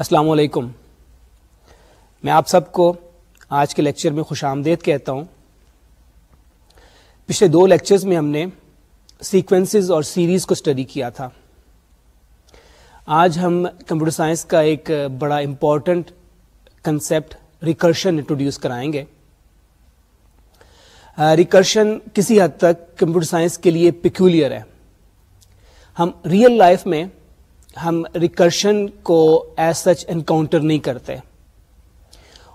السلام علیکم۔ میں آپ سب کو آج کے لیکچر میں خوش آمدید کہتا ہوں۔ پچھلے دو لیکچرز میں ہم نے سیکوینسز اور سیریز کو اسٹڈی کیا تھا۔ آج ہم کمپیوٹر سائنس کا ایک بڑا امپورٹنٹ کنسیپٹ ریکرشن انٹروڈیوس کرائیں گے۔ ریکرشن کسی حد تک کمپیوٹر سائنس کے لیے پیکولر ہے۔ ہم ریئل لائف میں ہم ریکرشن کو ایز سچ انکاؤنٹر نہیں کرتے۔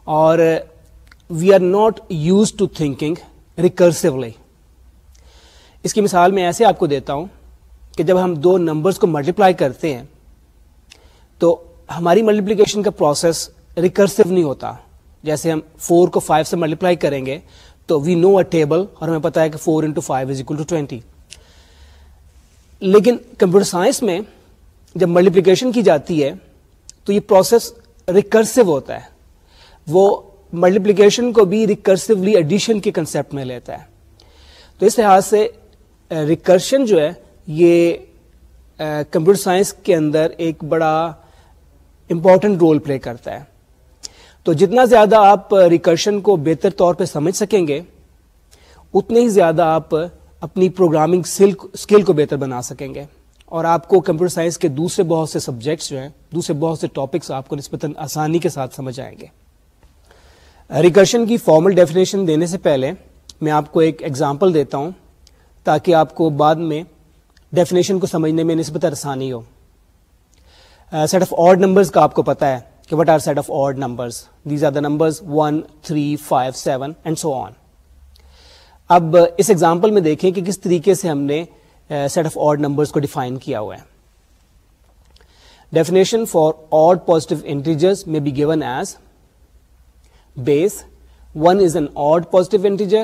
اور we are not used to thinking recursively اس کی مثال میں ایسے آپ کو دیتا ہوں کہ جب ہم دو نمبرز کو ملٹیپلائی کرتے ہیں، تو ہماری ملٹیپلیکیشن کا پروسیس ریکرسو نہیں ہوتا۔ جیسے ہم فور کو فائیو سے ملٹیپلائی کریں گے، تو وی نو اے ٹیبل اور ہمیں پتا ہے کہ four into five is equal to twenty لیکن کمپیوٹر سائنس میں جب ملٹیپلیکیشن کی جاتی ہے، تو یہ پروسیس ریکرسو ہوتا ہے۔ وہ ملٹیپلیکیشن کو بھی ریکرسولی ایڈیشن کے کنسپٹ میں لیتا ہے۔ تو اس لحاظ سے ریکرشن جو ہے، یہ کمپیوٹر سائنس کے اندر ایک بڑا امپورٹنٹ رول پلے کرتا ہے۔ تو جتنا زیادہ آپ ریکرشن کو بہتر طور پہ سمجھ سکیں گے، اتنے ہی زیادہ آپ اپنی پروگرامنگ اسکل کو بہتر بنا سکیں گے۔ اور آپ کو کمپیوٹر سائنس کے دوسرے بہت سے سبجیکٹس جو ہیں، دوسرے بہت سے ٹاپکس آپ کو نسبتاً آسانی کے ساتھ سمجھ آئیں گے۔ ریکرشن کی فارمل ڈیفینیشن دینے سے پہلے میں آپ کو ایک ایگزامپل دیتا ہوں تاکہ آپ کو بعد میں ڈیفینیشن کو سمجھنے میں نسبت آسانی ہو۔ سیٹ آف آڈ نمبرز کا آپ کو پتا ہے کہ what are set of odd numbers these are the numbers one three five seven and so on اب اس ایگزامپل میں دیکھیں کہ کس طریقے سے ہم نے سیٹ آف آڈ نمبرز کو ڈیفائن کیا ہوا ہے۔ Definition for odd positive integers میں be given as base one is an odd positive integer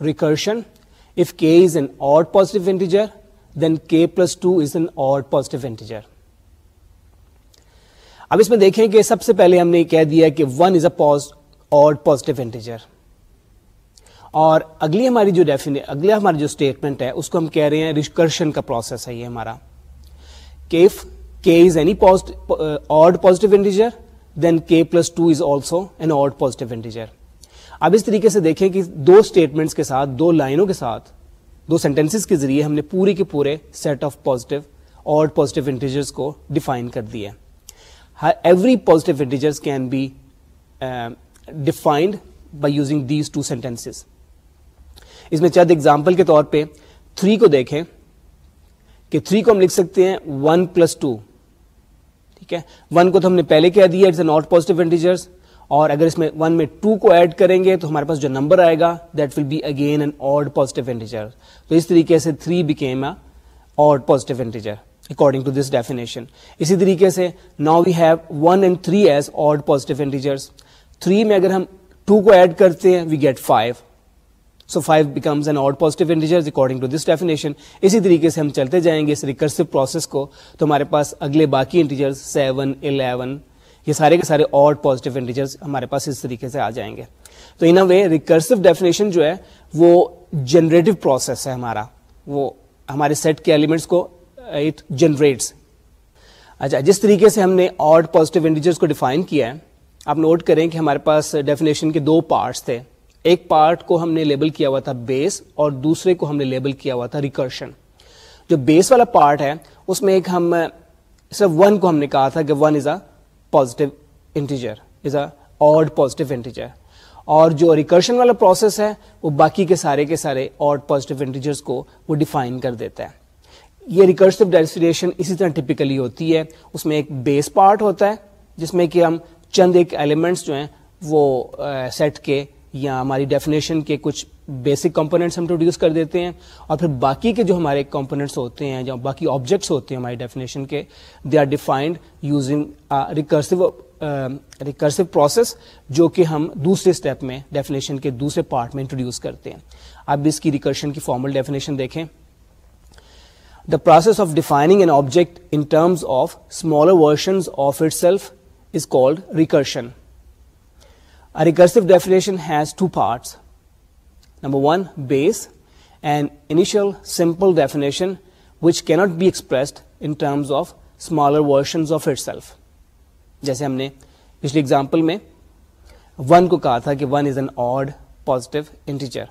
recursion if k is an odd positive integer then k plus two is an odd positive integer اب اس میں دیکھیں کہ سب سے پہلے ہم نے کہہ دیا کہ one is a odd positive integer اور اگلی ہماری جو ڈیفین اگلا ہماری جو اسٹیٹمنٹ ہے، اس کو ہم کہہ رہے ہیں ریکرشن کا پروسیس ہے یہ ہمارا۔ If k is any odd positive integer then k plus two is also an odd positive integer اب اس طریقے سے دیکھیں کہ دو اسٹیٹمنٹس کے ساتھ، دو لائنوں کے ساتھ، دو سینٹینس کے ذریعے ہم نے پورے کے پورے set of positive odd positive integers کو ڈیفائن کر دیا every positive integers can be defined by using these two sentence اس میں چند ایگزامپل کے طور پہ تھری کو دیکھیں کہ تھری کو ہم لکھ سکتے ہیں ون پلس ٹو ٹھیک ہے؟ ون کو تو ہم نے پہلے کہہ دیا اٹس ناٹ پوزیٹو انٹیجرس اور اگر اس میں ون میں ٹو کو ایڈ کریں گے تو ہمارے پاس جو نمبر آئے گا that will be again an odd positive integer تو اس طریقے سے three became a odd positive integer according to this definition اسی طریقے سے now we have one and three as odd positive integers three میں اگر ہم ٹو کو ایڈ کرتے ہیں we get five so five becomes an odd positive integer according to this definition اسی طریقے سے ہم چلتے جائیں گے اس ریکرسو پروسیس کو تو ہمارے پاس اگلے باقی انٹیجر سیون الیون یہ سارے کے سارے آڈ پوزیٹو انٹیجر ہمارے پاس اس طریقے سے آ جائیں گے تو ان وے ریکرسو ڈیفینیشن جو ہے وہ جنریٹو پروسیس ہے ہمارا وہ ہمارے سیٹ کے ایلیمنٹس کو اٹ جنریٹس اچھا جس طریقے سے ہم نے آڈ پوزیٹو انٹیجرس کو ڈیفائن کیا ہے آپ نوٹ کریں کہ ہمارے پاس ڈیفینیشن کے دو پارٹس تھے ایک پارٹ کو ہم نے لیبل کیا ہوا تھا بیس اور دوسرے کو ہم نے لیبل کیا ہوا تھا ریکرشن جو بیس والا پارٹ ہے، اس میں ایک ہم، صرف ون کو ہم نے کہا تھا کہ one is a positive integer is a odd positive integer اور جو ریکرشن والا پروسیس ہے، وہ باقی کے سارے کے سارے آڈ پوزیٹو انٹیجرس کو وہ ڈیفائن کر دیتا ہے. یہ ریکرسو ڈیسٹینیشن اسی طرح ٹپکلی ہوتی ہے۔ اس میں ایک بیس پارٹ ہوتا ہے، جس میں کہ ہم چند ایک ایلیمنٹس جو ہیں، وہ سیٹ کے یا ہماری ڈیفینیشن کے کچھ بیسک کمپوننٹس ہم انٹروڈیوس کر دیتے ہیں اور پھر باقی کے جو ہمارے کمپوننٹس ہوتے ہیں جو باقی آبجیکٹس ہوتے ہیں ہماری ڈیفینیشن کے they are defined using recursive recursive process جو کہ ہم دوسرے اسٹیپ میں ڈیفینیشن کے دوسرے پارٹ میں انٹروڈیوس کرتے ہیں۔ اب اس کی ریکرشن کی فارمل ڈیفینیشن دیکھیں۔ The process of defining an object in terms of smaller version of itself is called recursion A recursive definition has two parts. Number one, base, an initial simple definition which cannot be expressed in terms of smaller versions of itself. جیسے ہم نے پچھلی example میں one کو کہا تھا کہ one is an odd positive integer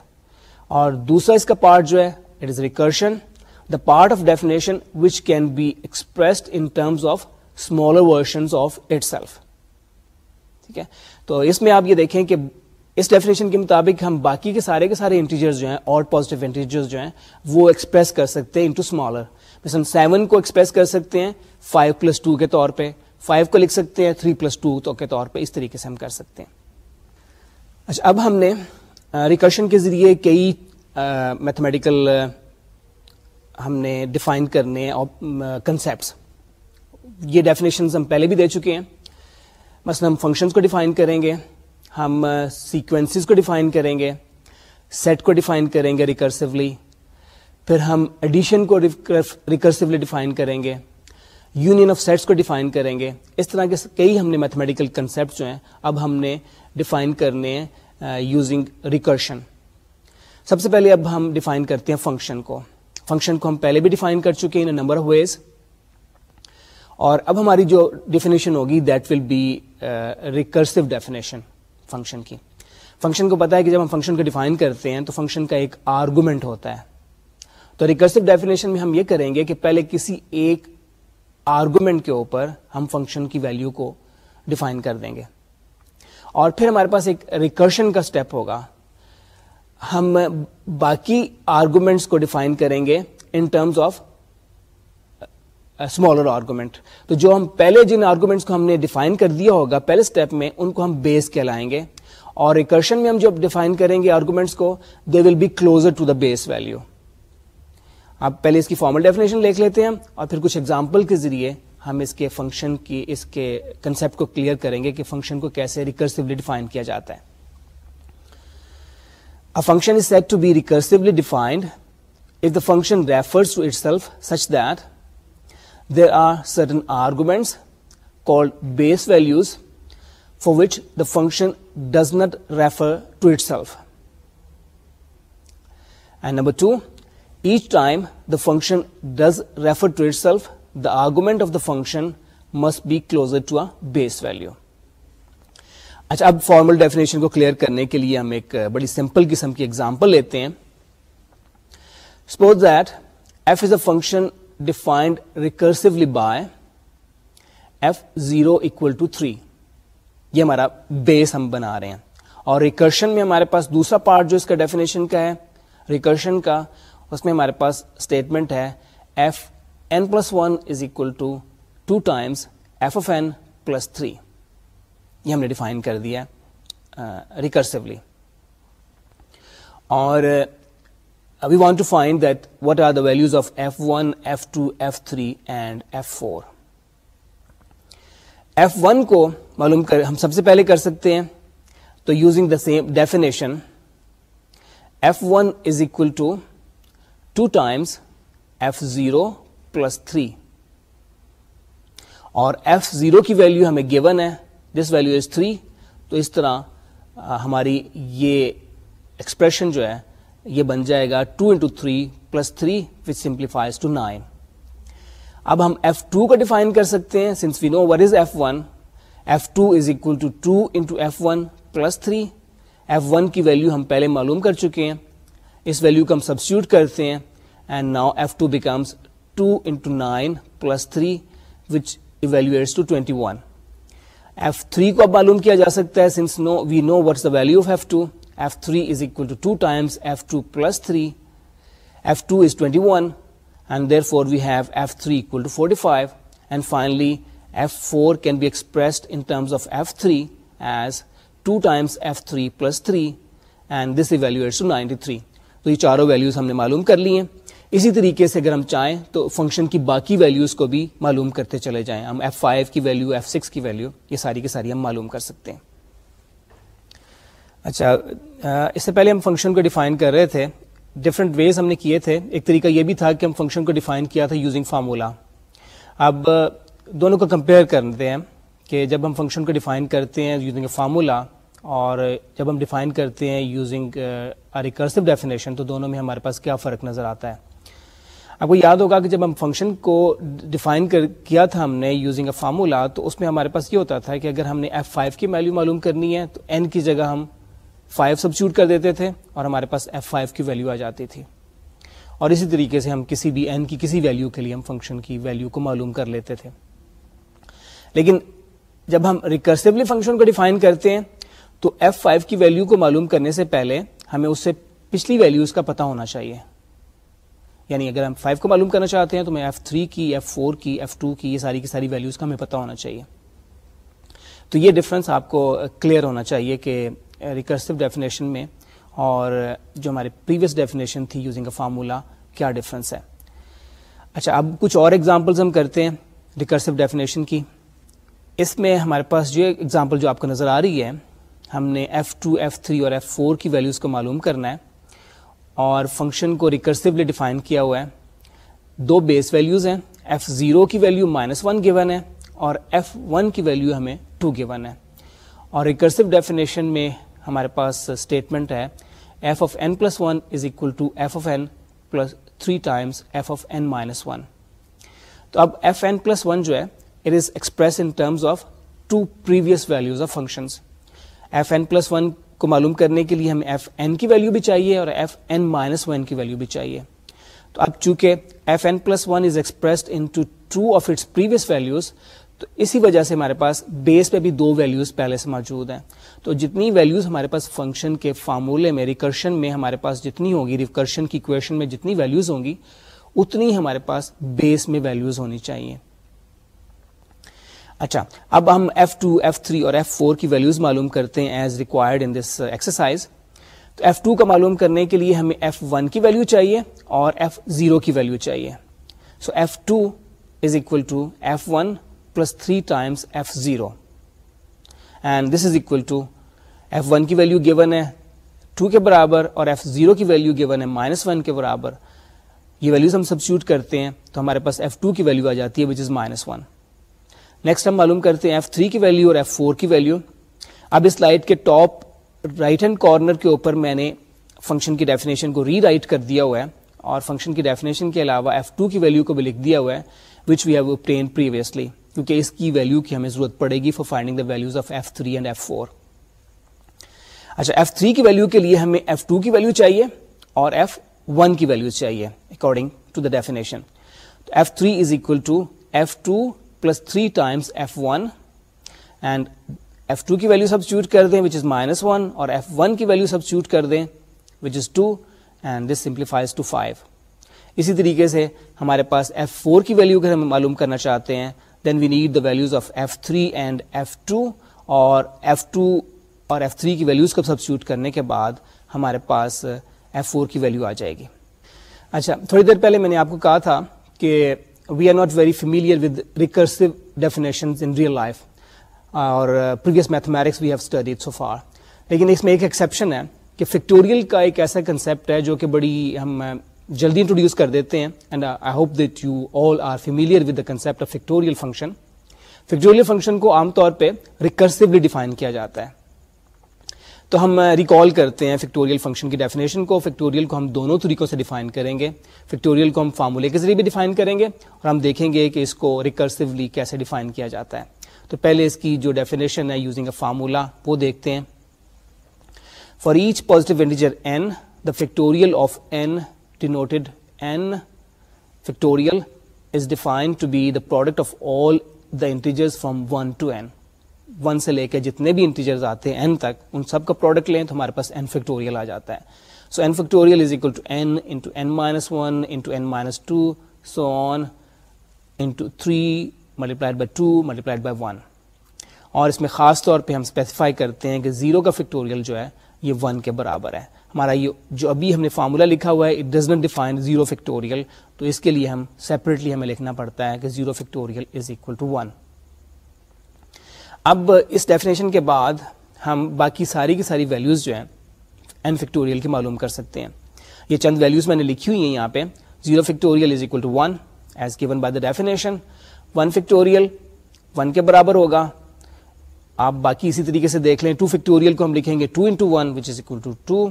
اور دوسرا اس کا پارٹ جو ہے it is recursion the part of definition which can be expressed in terms of smaller version of itself ٹھیک ہے؟ تو اس میں آپ یہ دیکھیں کہ اس ڈیفینیشن کے مطابق ہم باقی کے سارے کے سارے انٹیجر جو ہیں اور پازیٹیو انٹیجر جو ہیں، وہ ایکسپریس کر سکتے ہیں انٹو اسمالر مثلا سیون کو ایکسپریس کر سکتے ہیں فائیو پلس ٹو کے طور پہ. فائیو کو لکھ سکتے ہیں تھری پلس ٹو کے طور پہ اس طریقے سے ہم کر سکتے ہیں۔ اچھا اب ہم نے ریکرشن کے ذریعے کئی میتھمیٹیکل ہم نے ڈیفائن کرنے اور کنسیپٹس یہ ڈیفینیشن ہم پہلے بھی دے چکے ہیں۔ مثلا ہم فنکشنس کو ڈیفائن کریں گے، ہم سیکوینسز کو ڈیفائن کریں گے سیٹ کو ڈیفائن کریں گے ریکرسولی پھر ہم ایڈیشن کو ریکرسولی ڈیفائن کریں گے یونین آف سیٹس کو ڈیفائن کریں گے۔ اس طرح کے کئی ہم نے میتھمیٹیکل کنسپٹ جو ہیں، اب ہم نے ڈیفائن کرنے ہیں یوزنگ ریکرشن سب سے پہلے اب ہم ڈیفائن کرتے ہیں فنکشن کو۔ فنکشن کو ہم پہلے بھی ڈیفائن کر چکے ہیں نمبر آف ویز اور اب ہماری جو ڈیفینیشن ہوگی that will be recursive definition function کی. فنکشن کو پتا ہے کہ جب ہم فنکشن کو ڈیفائن کرتے ہیں تو فنکشن کا ایک آرگومنٹ ہوتا ہے. تو ریکرسو ڈیفینیشن میں ہم یہ کریں گے کہ پہلے کسی ایک آرگومنٹ کے اوپر ہم فنکشن کی ویلو کو ڈیفائن کر دیں گے. اور پھر ہمارے پاس ایک ریکرشن کا اسٹیپ ہوگا. ہم باقی آرگومنٹس کو ڈیفائن کریں گے in terms of smaller argument تو جو ہم پہلے جن آرگومنٹس کو ہم نے ڈیفائن کر دیا ہوگا، پہلے اسٹیپ میں ان کو ہم بیس کہلائیں گے۔ اور ریکرشن میں ہم جب ڈیفائن کریں گے آرگومنٹس کو they will be closer to the base value آپ پہلے اس کی فارمل ڈیفینیشن لکھ لیتے ہیں اور پھر کچھ ایگزامپل کے ذریعے ہم اس کے فنکشن کی، اس کے کنسپٹ کو کلیئر کریں گے کہ فنکشن کو کیسے ریکرسولی ڈیفائن کیا جاتا ہے۔ Function is said to be recursively defined if the function refers to itself such that there are certain arguments called base values for which the function does not refer to itself and number two each time the function does refer to itself the argument of the function must be closer to a base value اچھا اب formal definition کو clear کرنے کے لیے ہم ایک بڑی simple قسم کی ایگزامپل لیتے ہیں۔ Suppose that f is a function defined recursively by f zero equal to three یہ ہمارا بیس ہم بنا رہے ہیں۔ اور ریکرشن میں ہمارے پاس دوسرا پارٹ جو اس کا ڈیفینیشن کا ہے ریکرشن کا، اس میں ہمارے پاس اسٹیٹمنٹ ہے f n plus one is equal to two times f of n plus three یہ ہم نے ڈیفائن کر دیا ریکرسولی اور we want to find that what are the values of f one f two f three and f four f one کو معلوم کر ہم سب سے پہلے کر سکتے ہیں تو using the same definition f one is equal to two times f zero plus three اور ایف زیرو کی ویلو ہمیں گیون ہے دس ویلو از تھری تو اس طرح ہماری یہ ایکسپریشن جو ہے یہ بن جائے گا two into three plus three which simplifies to nine. اب ہم ایف ٹو کو ڈیفائن کر سکتے ہیں since we know what is f one, f two is equal to two into f one plus three. F one کی value ہم پہلے معلوم کر چکے ہیں۔ اس ویلو کو ہم سبسٹیوٹ کرتے ہیں and now f two becomes two into nine plus three which evaluates to twenty one f three کو اب معلوم کیا جا سکتا ہے since now we know what's the value of f two. F three is equal to two times f two plus three f two is twenty one and therefore we have f three equal to forty five and finally f four can be expressed in terms of f three as two times f three plus three and this evaluates to ninety three تو یہ چاروں values ہم نے معلوم کر لی ہیں. اسی طریقے سے اگر ہم چاہیں تو فنکشن کی باقی ویلوز کو بھی معلوم کرتے چلے جائیں. ہم ایف فائیو کی ویلو ایف سکس کی ویلو یہ ساری کی ساری ہم معلوم کر سکتے ہیں. اچھا اس سے پہلے ہم فنکشن کو ڈیفائن کر رہے تھے۔ ڈفرنٹ ویز ہم نے کیے تھے۔ ایک طریقہ یہ بھی تھا کہ ہم فنکشن کو ڈیفائن کیا تھا یوزنگ فارمولا اب، دونوں کو کمپیئر کرتے ہیں کہ جب ہم فنکشن کو ڈیفائن کرتے ہیں یوزنگ اے فارمولا اور جب ہم ڈیفائن کرتے ہیں یوزنگ ریکرسو ڈیفینیشن تو دونوں میں ہمارے پاس کیا فرق نظر آتا ہے؟ آپ کو یاد ہوگا کہ جب ہم فنکشن کو ڈیفائن کیا تھا ہم نے یوزنگ اے فارمولا تو اس میں ہمارے پاس یہ ہوتا تھا کہ اگر ہم نے ایف فائیو کی ویلو معلوم کرنی ہے، تو این کی جگہ ہم فائیو سبسٹیوٹ کر دیتے تھے اور ہمارے پاس ایف فائیو کی ویلو آ جاتی تھی۔ اور اسی طریقے سے ہم کسی بھی این کی کسی ویلو کے لیے ہم فنکشن کی ویلو کو معلوم کر لیتے تھے۔ لیکن جب ہم ریکرسولی فنکشن کو ڈیفائن کرتے ہیں، تو ایف فائیو کی ویلو کو معلوم کرنے سے پہلے ہمیں اس سے پچھلی ویلوز کا پتا ہونا چاہیے۔ یعنی اگر ہم فائیو کو معلوم کرنا چاہتے ہیں، تو میں ایف تھری کی ایف فور کی ایف ٹو کی، یہ ساری کی ساری ویلوز کا ہمیں پتا ہونا چاہیے۔ تو یہ ڈفرنس آپ کو کلیئر ہونا چاہیے کہ ریکرسو ڈیفینیشن میں اور جو ہمارے پریویس ڈیفینیشن تھی یوزنگ اے فارمولا کیا ڈفرنس ہے؟ اچھا اب کچھ اور ایگزامپلز ہم کرتے ہیں ریکرسو ڈیفینیشن کی۔ اس میں ہمارے پاس جو ایگزامپل جو آپ کو نظر آ رہی ہے، ہم نے ایف ٹو ایف تھری اور ایف فور کی ویلوز کو معلوم کرنا ہے اور فنکشن کو ریکرسولی ڈیفائن کیا ہوا ہے۔ دو بیس ویلوز ہیں ایف زیرو کی ویلو مائنس ون گیون ہے اور ایف ون کی ویلو ہمیں ٹو گیون ہے۔ اور ریکرسو ڈیفینیشن میں ہمارے پاس اسٹیٹمنٹ ہے f of n plus one is equal to f of n plus three times f of n minus one تو اب ایف این پلس ون جو ہے it is express in terms of two previous values of functions f n plus one کو معلوم کرنے کے لیے ہمیں ایف این کی ویلو بھی چاہیے اور ایف این مائنس ون کی ویلو بھی چاہیے۔ تو اب چونکہ f n plus one is expressed in to two of its previous values تو اسی وجہ سے ہمارے پاس بیس پہ بھی دو ویلوز پہلے سے موجود ہیں۔ تو جتنی ویلوز ہمارے پاس فنکشن کے فارمولے میں ریکرشن میں ہمارے پاس جتنی ہوگی ریکرشن کی کویشن میں جتنی ویلوز ہوں گی، اتنی ہمارے پاس بیس میں ویلوز ہونی چاہیے۔ اچھا اب ہم ایف ٹو ایف تھری اور ایف فور کی ویلوز معلوم کرتے ہیں as required in this exercise تو ایف ٹو کا معلوم کرنے کے لیے ہمیں ایف ون کی ویلو چاہیے اور ایف زیرو کی ویلو چاہیے۔ So F two is equal to F one plus three times F zero and this is equal to F one کی ویلو گیون ہے ٹو کے برابر اور ایف زیرو کی ویلو گیون ہے مائنس ون کے برابر. یہ ویلوز ہم سبسٹیوٹ کرتے ہیں تو ہمارے پاس ایف ٹو کی ویلو آ جاتی ہے which is minus one next ہم معلوم کرتے ہیں ایف تھری کی ویلو اور ایف فور کی ویلو اب اس لائٹ کے ٹاپ رائٹ ہینڈ کارنر کے اوپر میں نے فنکشن کی ڈیفینیشن کو ری رائٹ کر دیا ہوا ہے اور فنکشن کی ڈیفینیشن کے علاوہ ایف ٹو کی ویلو کو بھی لکھ دیا ہوا ہے which we have obtained previously کیونکہ اس کی ویلو کی ہمیں ضرورت پڑے گی for finding the values of F three and F four اچھا ایف تھری کی ویلو کے لیے ہمیں ایف ٹو کی ویلو چاہیے اور ایف ون کی ویلو چاہیے according to the definition F three is equal to F two plus three times F one and F two کی ویلو سبسٹیوٹ کر دیں وچ از مائنس ون اور F one کی value substitute کر دیں which is two and this simplifies to five اسی طریقے سے ہمارے پاس ایف فور کی ویلو اگر ہم معلوم کرنا چاہتے ہیں then we need the values of F three and F two اور ایف ٹو اور ایف تھری کی ویلوز کو سبسٹیوٹ کرنے کے بعد ہمارے پاس uh, ایف فور کی ویلو آ جائے گی۔ اچھا تھوڑی دیر پہلے میں نے آپ کو کہا تھا کہ we are not very familiar with recursive definition in real life اور previous mathematics we have studied so far لیکن اس میں ایک ایکسیپشن ہے کہ فیکٹوریل کا ایک ایسا کنسیپٹ ہے جو کہ بڑی ہم uh, جلدی انٹروڈیوس کر دیتے ہیں and I hope that you all are familiar with the concept of factorial function factorial function کو عام طور پہ ریکرسولی ڈیفائن کیا جاتا ہے. تو ہم uh, ریکال کرتے ہیں فیکٹوریل فنکشن کی ڈیفینیشن کو. فیکٹوریل کو ہم دونوں طریقوں سے ڈیفائن کریں گے. فیکٹوریل کو ہم فارمولے کے ذریعے بھی ڈیفائن کریں گے اور ہم دیکھیں گے کہ اس کو ریکرسولی کیسے ڈیفائن کیا جاتا ہے. تو پہلے اس کی جو ڈیفینیشن ہے یوزنگ اے فارمولا وہ دیکھتے ہیں. For each positive integer n the factorial of n denoted n factorial is defined to be the product of all the integers from one to n one سے لے کے جتنے بھی integers آتے ہیں این تک ان سب کا پروڈکٹ لیں تو ہمارے پاس این فیکٹوریل آ جاتا ہے so n factorial is equal to n into n minus one into n minus two so on into three multiplied by two multiplied by one اور اس میں خاص طور پہ ہم اسپیسیفائی کرتے ہیں کہ زیرو کا فیکٹوریل جو ہے، یہ ون کے برابر ہے۔ ہمارا یہ جو ابھی ہم نے فارمولا لکھا ہوا ہے it does not define zero factorial تو اس کے لیے ہم سیپریٹلی ہمیں لکھنا پڑتا ہے کہ zero factorial is equal to one اب اس ڈیفینیشن کے بعد ہم باقی ساری کی ساری ویلیوز جو ہیں این فیکٹوریل کی معلوم کر سکتے ہیں۔ یہ چند ویلیوز میں نے لکھی ہوئی ہیں یہاں پہ۔ Zero factorial is equal to one as given by the definition one factorial one کے برابر ہوگا۔ آپ باقی اسی طریقے سے دیکھ لیں ٹو فیکٹوریل کو ہم لکھیں گے two into one which is equal to two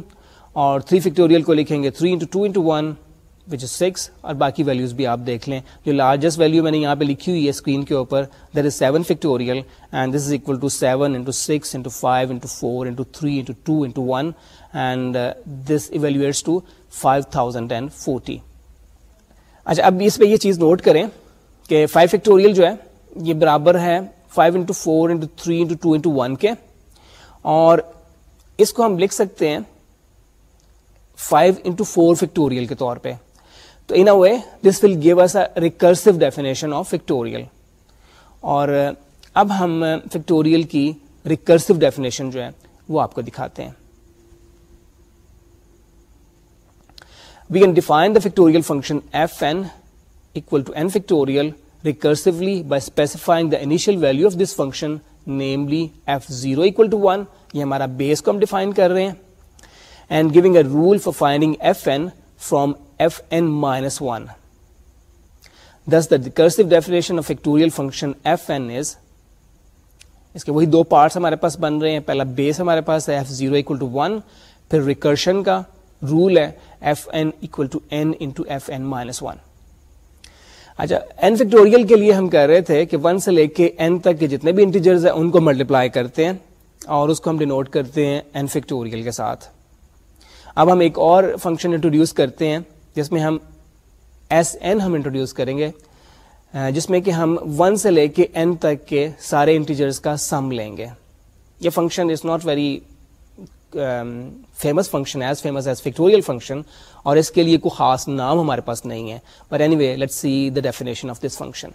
اور تھری فیکٹوریل کو لکھیں گے. Three into two into one which is six اور باقی ویلوز بھی آپ دیکھ لیں. جو لارجسٹ ویلو میں نے یہاں پہ لکھی ہوئی ہے اسکرین کے اوپر there is seven factorial and this is equal to seven into six into five into four into three into two into one and this evaluates to five thousand and forty اچھا اب اس پہ یہ چیز note کریں کہ five factorial جو ہے، یہ برابر ہے five into four into three into two into one کے، اور اس کو ہم لکھ سکتے ہیں فائیو انٹو فور فیکٹوریل کے طور پہ۔ تو in a way this will give us recursive definition of factorial اور، اب ہم فیکٹوریل کی ریکرسو ڈیفینیشن جو ہے، وہ آپ کو دکھاتے ہیں۔ We can define the factorial function F n equal to n factorial recursively by specifying the initial value of this function namely F zero equal to one یہ ہمارا بیس کو ہم ڈیفائن کر رہے ہیں۔ And giving a rule for finding F n from F n minus one this the recursive definition of factorial function F n is اس کے وہی دو parts ہمارے پاس بن رہے ہیں پہلا بیس ہمارے پاس ہے F zero equal to one پھر ریکرشن کا رول ہے F n equal to n into F n minus one اچھا این فیکٹوریل کے لیے ہم کہہ رہے تھے کہ ون سے لے کے این تک کے جتنے بھی انٹیجرز ہیں ان کو ملٹیپلائی کرتے ہیں اور اس کو ہم ڈینوٹ کرتے ہیں این فیکٹوریل کے ساتھ اب ہم ایک اور فنکشن انٹروڈیوس کرتے ہیں، جس میں ہم ایس این ہم انٹروڈیوس کریں گے جس میں کہ ہم ون سے لے کے این تک کے سارے انٹیجرز کا سم لیں گے۔ یہ function is not very famous function as famous as factorial function اور اس کے لیے کوئی خاص نام ہمارے پاس نہیں ہے۔ But anyway let see the definition of this function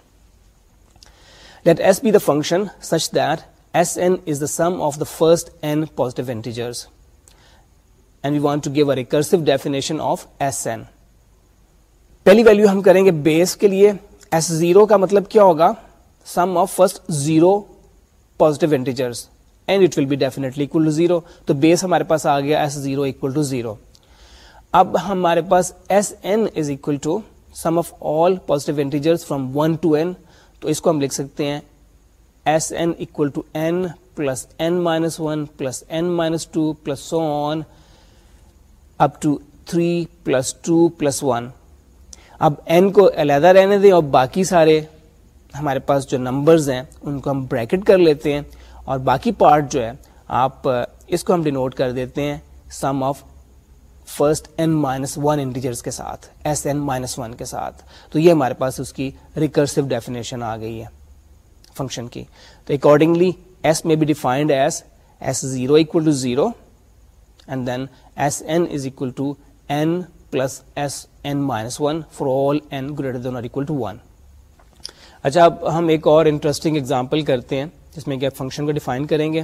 let S be the function such that S n is the sum of the first n positive integers and we want to give a recursive definition of S n پہلی value ہم کریں گے بیس کے لیے. S zero کا مطلب کیا ہوگا؟ Sum of first zero positive integers and it will be definitely equal to zero تو بیس ہمارے پاس آ گیا S zero equal to zero اب ہمارے پاس S n is equal to sum of all positive integer from one to n تو اس کو ہم لکھ سکتے ہیں S n equal to n plus n minus one plus n minus two plus so on up to three plus two plus one اب N کو علیحدہ رہنے دیں اور باقی سارے ہمارے پاس جو نمبرز ہیں، ان کو ہم بریکٹ کر لیتے ہیں اور باقی پارٹ جو ہے، آپ، اس کو ہم ڈینوٹ کر دیتے ہیں sum of first n minus one integers کے ساتھ ایس این مائنس ون کے ساتھ۔ تو یہ ہمارے پاس اس کی ریکرسو ڈیفینیشن آ گئی ہے فنکشن کی۔ تو accordingly S may be defined S S zero equal to zero and then S n is equal to n plus S n minus one for all n greater than اور equal to one اچھا اب ہم ایک اور interesting example کرتے ہیں جس میں کہ آپ فنکشن کو ڈیفائن کریں گے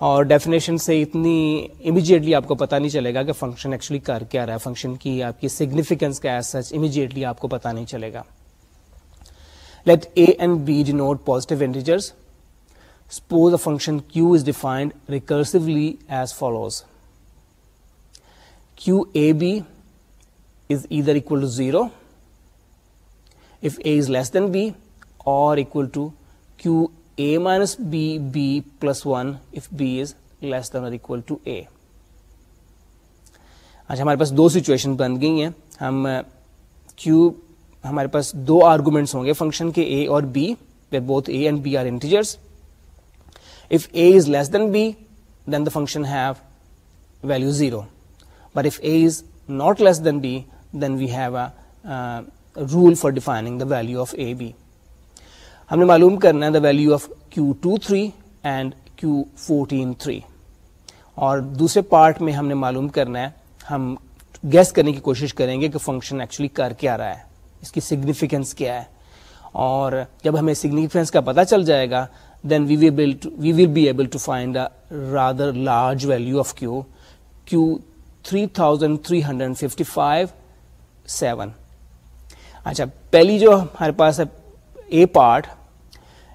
اور ڈیفینیشن سے اتنی امیجیٹلی آپ کو پتا نہیں چلے گا کہ فنکشن ایکچولی کر کیا رہا ہے فنکشن کی آپ کی سگنیفیکینس کا ایز سچ امیجیٹلی آپ کو پتا نہیں چلے گا let A and B denote positive integers suppose a function Q is defined recursively as follows Q A B is either equal to zero if A is less than B اور equal to Q A minus B B plus one if B is less than equal to A اچھا ہمارے پاس دو situation بن گئی ہیں. ہم کیو ہمارے پاس دو arguments ہوں گے. Function کے اے اور B both A and B are integers if A is less than B then the function have value zero but if A is not less than B then we have a rule for defining the value of A B ہم نے معلوم کرنا ہے the value of Q two three and Q fourteen three اور دوسرے part میں ہم نے معلوم کرنا ہے، ہم گیس کرنے کی کوشش کریں گے کہ فنکشن ایکچولی کر کیا رہا ہے، اس کی سگنیفیکینس کیا ہے۔ اور جب ہمیں سگنیفیکینس کا پتہ چل جائے گا then we we will be able to find rather large value of Q Q three thousand three hundred fifty five seven اچھا پہلی جو ہمارے پاس ہے اے پارٹ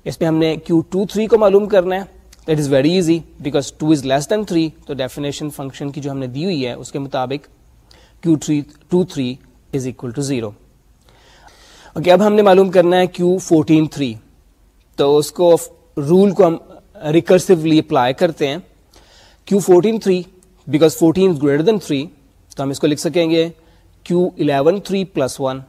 اس میں ہم نے کیو ٹو تھری کو معلوم کرنا ہے۔ That is very easy because two is less than three تو ڈیفینیشن فنکشن کی جو ہم نے دی ہوئی ہے، اس کے مطابق Q three two three is equal to zero okay اب ہم نے معلوم کرنا ہے کیو فورٹین تھری تو اس کو رول کو ہم ریکرسولی اپلائی کرتے ہیں۔ Q fourteen three because fourteen greater than three تو ہم اس کو لکھ سکیں گے Q eleven three plus one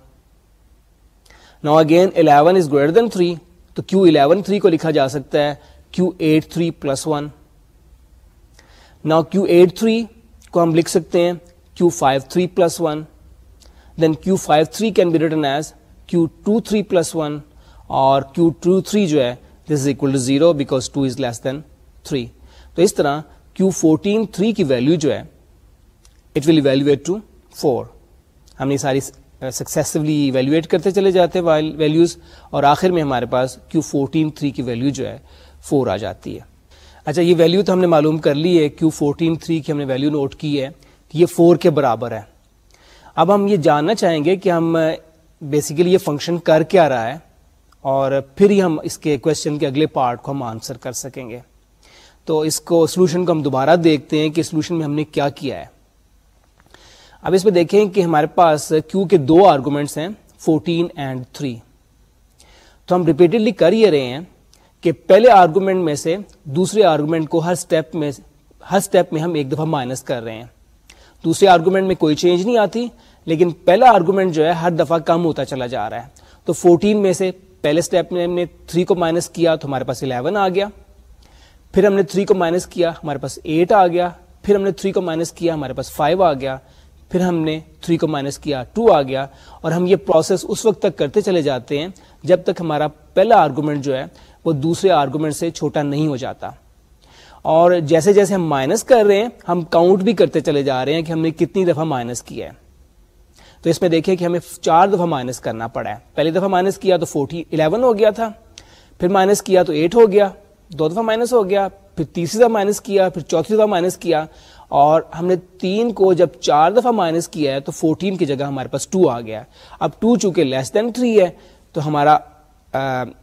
now again eleven دینی تو لکھا جا سکتا ہے لکھ سکتے ہیں Q five three plus one then Q five three can be written as Q two three plus one اور کیو ٹو تھری جو ہے this is equal to zero because two is less than three تو اس طرح Q 14 3 کی value جو ہے it will evaluate to four ہم نے ساری سکسیسفلی ایویلویٹ کرتے چلے جاتے ویلوز اور آخر میں ہمارے پاس کیو فورٹین تھری کی ویلو جو ہے فور آ جاتی ہے. اچھا یہ ویلو تو ہم نے معلوم کر لی ہے کیو فورٹین تھری کی ہم نے ویلو نوٹ کی ہے، یہ فور کے برابر ہے. اب ہم یہ جاننا چاہیں گے کہ ہم بیسیکلی یہ فنکشن کر کیا رہا ہے اور پھر ہی ہم اس کے کوشچن کے اگلے پارٹ کو ہم آنسر کر سکیں گے. تو اس کو سولوشن کو ہم دوبارہ دیکھتے ہیں کہ سولوشن میں ہم نے کیا کیا ہے۔ اب اس میں دیکھیں کہ ہمارے پاس کیو کے دو آرگومنٹس ہیں فورٹین اینڈ تھری تو ہم ریپیٹڈلی کر یہ رہے ہیں کہ پہلے آرگومنٹ میں سے دوسرے آرگومنٹ کو ہر اسٹیپ میں، ہر اسٹیپ میں ہم ایک دفعہ مائنس کر رہے ہیں۔ دوسرے آرگومنٹ میں کوئی چینج نہیں آتی، لیکن پہلا آرگومنٹ جو ہے، ہر دفعہ کم ہوتا چلا جا رہا ہے۔ تو فورٹین میں سے پہلے اسٹیپ میں ہم نے تھری کو مائنس کیا، تو ہمارے پاس الیون آ گیا۔ پھر ہم نے تھری کو مائنس کیا، ہمارے پاس ایٹ آ گیا، پھر ہم نے تھری کو مائنس کیا، ہمارے پاس فائیو آ گیا، پھر ہم نے 3 کو مائنس کیا 2 آ گیا، اور ہم یہ پروسیس اس وقت تک کرتے چلے جاتے ہیں جب تک ہمارا پہلا آرگومنٹ جو ہے وہ دوسرے آرگومنٹ سے چھوٹا نہیں ہو جاتا۔ اور جیسے جیسے ہم مائنس کر رہے ہیں، ہم کاؤنٹ بھی کرتے چلے جا رہے ہیں کہ ہم نے کتنی دفعہ مائنس کیا ہے۔ تو اس میں دیکھیں کہ ہمیں چار دفعہ مائنس کرنا پڑا ہے۔ پہلی دفعہ مائنس کیا تو فورٹی الیون ہو گیا تھا، پھر مائنس کیا تو ایٹ ہو گیا دو دفعہ مائنس ہو گیا، پھر تیسری دفعہ مائنس کیا، پھر چوتھی دفعہ مائنس کیا، اور ہم نے تین کو جب چار دفعہ مائنس کیا ہے تو فورٹین کی جگہ ہمارے پاس ٹو آ گیا اب ٹو چونکہ لیس دین تھری ہے، تو ہمارا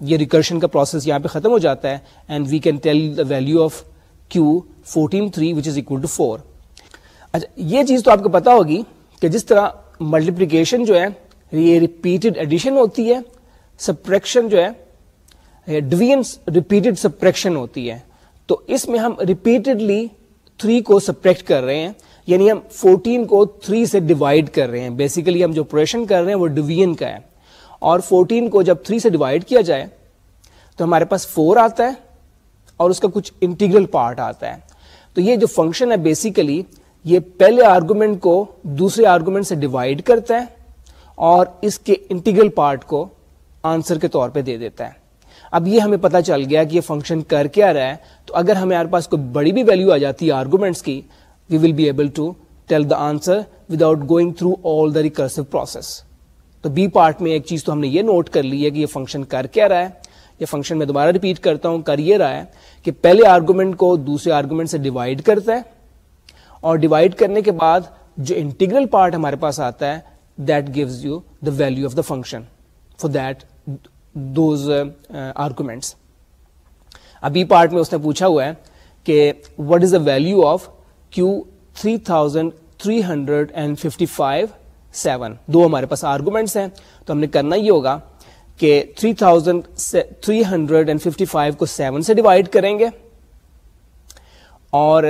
یہ ریکرشن کا پروسیس یہاں پہ ختم ہو جاتا ہے۔ And we can tell the value of Q fourteen three which is equal to four اچھا یہ چیز تو آپ کو پتا ہوگی کہ جس طرح ملٹیپلیکیشن جو ہے، یہ ریپیٹڈ ایڈیشن ہوتی ہے سپریکشن جو ہے ڈویژن ریپیٹڈ سپریکشن ہوتی ہے۔ تو اس میں ہم ریپیٹڈلی تھری کو سپریکٹ کر رہے ہیں یعنی ہم فورٹین کو تھری سے ڈیوائڈ کر رہے ہیں۔ بیسیکلی ہم جو پروشن کر رہے ہیں وہ ڈویژن کا ہے۔ اور فورٹین کو جب تھری سے ڈیوائڈ کیا جائے، تو ہمارے پاس فور آتا ہے اور اس کا کچھ انٹیگرل پارٹ آتا ہے۔ تو یہ جو فنکشن ہے بیسیکلی یہ پہلے آرگومنٹ کو دوسرے آرگومنٹ سے ڈیوائڈ کرتا ہے اور اس کے انٹیگرل پارٹ کو آنسر کے طور پہ دے دیتا ہے۔ اب یہ ہمیں پتا چل گیا کہ یہ فنکشن کر کیا رہا ہے، تو اگر ہمارے پاس کوئی بڑی بھی ویلو آ جاتی ہے آرگومنٹس کی we will be able to tell the answer without going through all the recursive process تو بی پارٹ میں ایک چیز تو ہم نے یہ نوٹ کر لی ہے کہ یہ فنکشن کر کیا رہا ہے۔ یہ فنکشن میں دوبارہ ریپیٹ کرتا ہوں، کر یہ رہا ہے کہ پہلے آرگومنٹ کو دوسرے آرگومنٹ سے ڈیوائڈ کرتا ہے۔ اور ڈیوائڈ کرنے کے بعد جو انٹیگرل پارٹ ہمارے پاس آتا ہے that gives you the value of the function for that those arguments uh, uh, ابھی پارٹ میں اس نے پوچھا ہوا ہے کہ what is the value of Q three thousand three hundred and fifty five seven دو ہمارے پاس آرگومینٹس ہیں. تو ہم نے کرنا یہ ہوگا کہ three thousand three hundred and fifty five کو سیون سے ڈیوائڈ کریں گے اور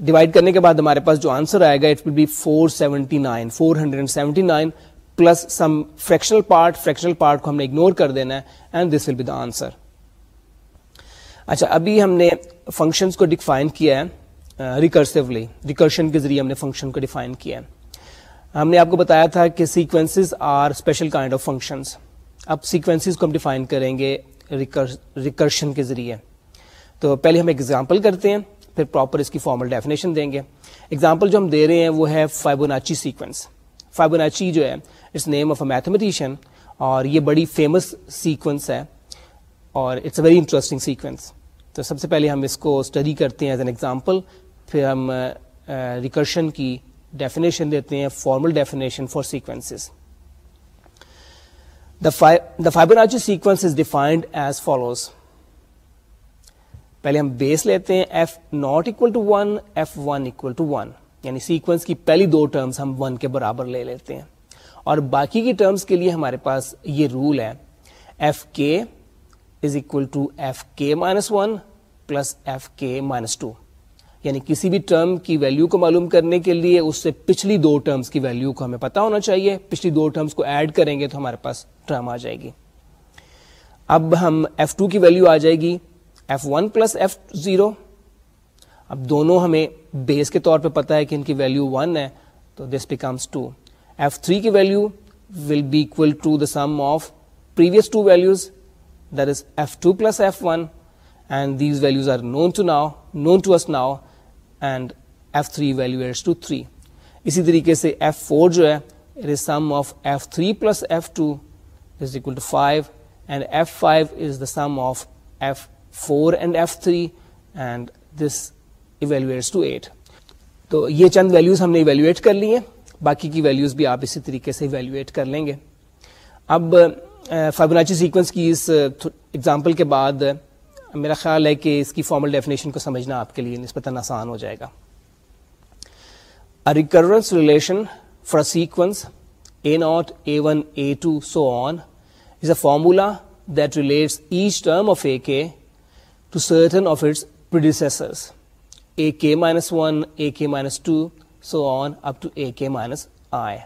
ڈیوائڈ کرنے کے بعد ہمارے پاس جو آنسر آئے گا it will be four seventy nine four hundred seventy nine plus some fractional part fractional part کو ہم نے اگنور کر دینا ہے and this will be the answer اچھا ابھی ہم نے فنکشنس کو ڈیفائن کیا ہے ریکرسولی ریکرشن کے ذریعے ہم نے فنکشن کو ڈیفائن کیا ہے. ہم نے آپ کو بتایا تھا کہ sequences are special kind of functions اب سیکوینسز کو ہم ڈیفائن کریں گے ریکرشن کے ذریعے. تو پہلے ہم ایگزامپل کرتے ہیں، پھر پراپر اس کی فارمل ڈیفینیشن دیں گے. ایگزامپل جو ہم دے رہے ہیں وہ ہے فائبوناچی سیکوینس فائبوناچی جو ہے it's name of a mathematician اور یہ بڑی فیمس سیکوینس ہے، اور it's a very interesting sequence تو سب سے پہلے ہم اس کو اسٹڈی کرتے ہیں ایز این ایگزامپل پھر ہم ریکرشن کی ڈیفینیشن دیتے ہیں formal definition for sequence the Fibonacci sequence is defined as follows پہلے ہم بیس لیتے ہیں F not equal to one F one equal to one یعنی سیکوینس کی پہلی دو ٹرمز ہم ون کے برابر لے لیتے ہیں. اور باقی کی ٹرمز کے لیے ہمارے پاس یہ رول ہے F K is equal to F K minus one plus F K minus two یعنی کسی بھی ٹرم کی ویلو کو معلوم کرنے کے لیے اس سے پچھلی دو ٹرمز کی ویلو کو ہمیں پتا ہونا چاہیے۔ پچھلی دو ٹرمز کو ایڈ کریں گے تو ہمارے پاس ٹرم آ جائے گی۔ اب ہم ایف ٹو کی ویلو آ جائے گی F one plus F zero اب دونوں ہمیں بیس کے طور پہ پتا ہے کہ ان کی ویلو ون ہے، تو this becomes to F three کی value will be equal to the sum of previous two values that is F two plus F one and these values are known to now known to us now and F three value to three اسی طریقے سے F four جو ہے it is sum of F three plus F two is equal to five and F five is the sum of F four and F three and this evaluates to eight تو یہ چند values ہم نے evaluate کر لی ہیں. باقی کی ویلوز بھی آپ اسی طریقے سے ایویلویٹ کر لیں گے۔ اب فائبوناچی سیکوینس کی اس ایگزامپل کے بعد میرا خیال ہے کہ اس کی فارمل ڈیفینیشن کو سمجھنا آپ کے لیے نسبتاً آسان ہو جائے گا۔ Recurrence relation for sequence A not A one A two so on is a formula that relates each term of A K to certain of its predecessors A K minus one A K minus two so on up to A K minus I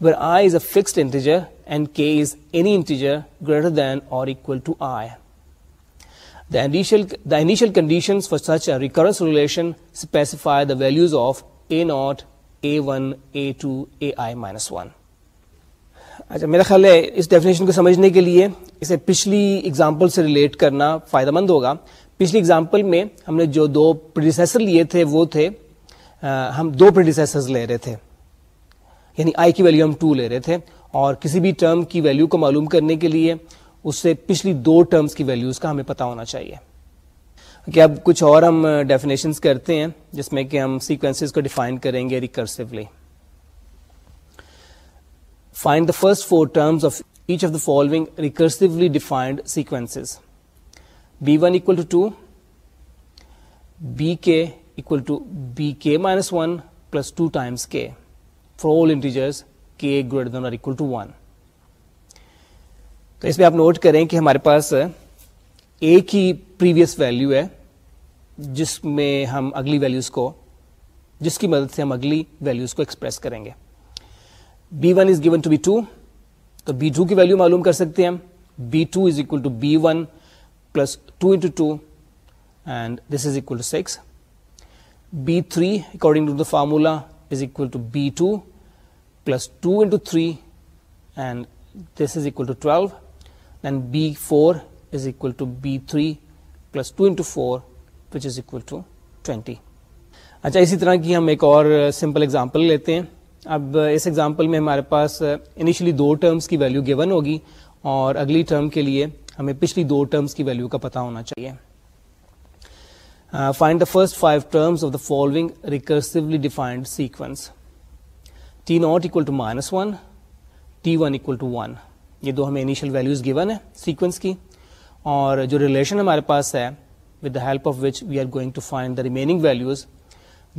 where i is a fixed integer and k is any integer greater than or equal to i. The initial, the initial conditions for such a recurrence relation specify the values of a0, a1, a2, ai minus 1. اچھا میرا خیال ہے اس definition کو سمجھنے کے لیے اسے پچھلی اگزامپل سے ریلیٹ کرنا فائدہ مند ہوگا پچھلی اگزامپل میں ہم نے جو دو پروڈیسیسر لیے تھے وہ تھے ہم دو پروڈیسیسر لے رہے تھے یعنی آئی کی ویلو ہم ٹو لے رہے تھے، اور کسی بھی ٹرم کی ویلو کو معلوم کرنے کے لیے اس سے پچھلی دو ٹرمز کی ویلوز کا ہمیں پتا ہونا چاہیے۔ کہ اب کچھ اور ہم ڈیفینیشن کرتے ہیں، جس میں کہ ہم سیکوینس کو ڈیفائن کریں گے recursively find the first four terms of each of the following recursively defined sequence B one equal to two B K equal to B K minus one plus two times K for all integers K greater than or equal to one تو اس میں آپ note کریں کہ ہمارے پاس ایک ہی پریویس ویلو ہے، جس میں ہم اگلی ویلوز کو، جس کی مدد سے ہم اگلی ویلوز کو ایکسپریس کریں گے. B one is given two B two تو بی ٹو کی ویلو معلوم کر سکتے ہیں ہم. B two is equal to B one plus two into two and this is equal to six B three according to the formula is equal to B two plus two into three and this is equal to twelve then b4 is equal to b3 plus 2 into 4 which is equal to 20 اچھا اسی طرح کی ہم ایک اور simple example لیتے ہیں اب اس ایگزامپل میں ہمارے پاس انیشلی دو ٹرمز کی ویلو گیون ہوگی اور اگلی ٹرم کے لیے ہمیں پچھلی دو ٹرمز کی ویلو کا پتا ہونا چاہیے find the first five terms of the following recursively defined sequence T not equal to minus one T one equal to one یہ دو ہمیں انیشیل ویلوز گیون ہے سیکوینس کی. اور جو ریلیشن ہمارے پاس ہے with the help of which we are going to find the remaining values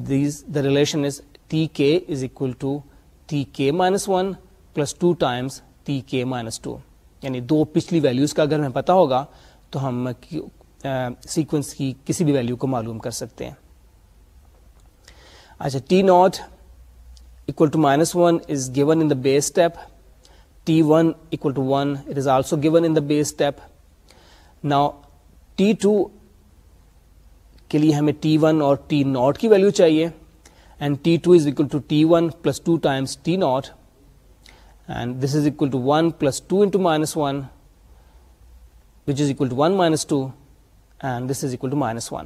these the relation is T K is equal to T K minus one plus two times T K minus two یعنی دو پچھلی values کا اگر ہمیں پتا ہوگا، تو ہم سیکوینس کی کسی بھی ویلو کو معلوم کر سکتے ہیں اچھا T not equal to minus one is given in the base step t1 equal to 1. It is also given in the base step. Now t2 کے لیے ہمیں t1 اور t ناٹ کی ویلو چاہیے and t2 is equal to t1 plus two times t not and this is equal to 1 plus two into minus one which is equal to 1 minus two and this is equal to minus one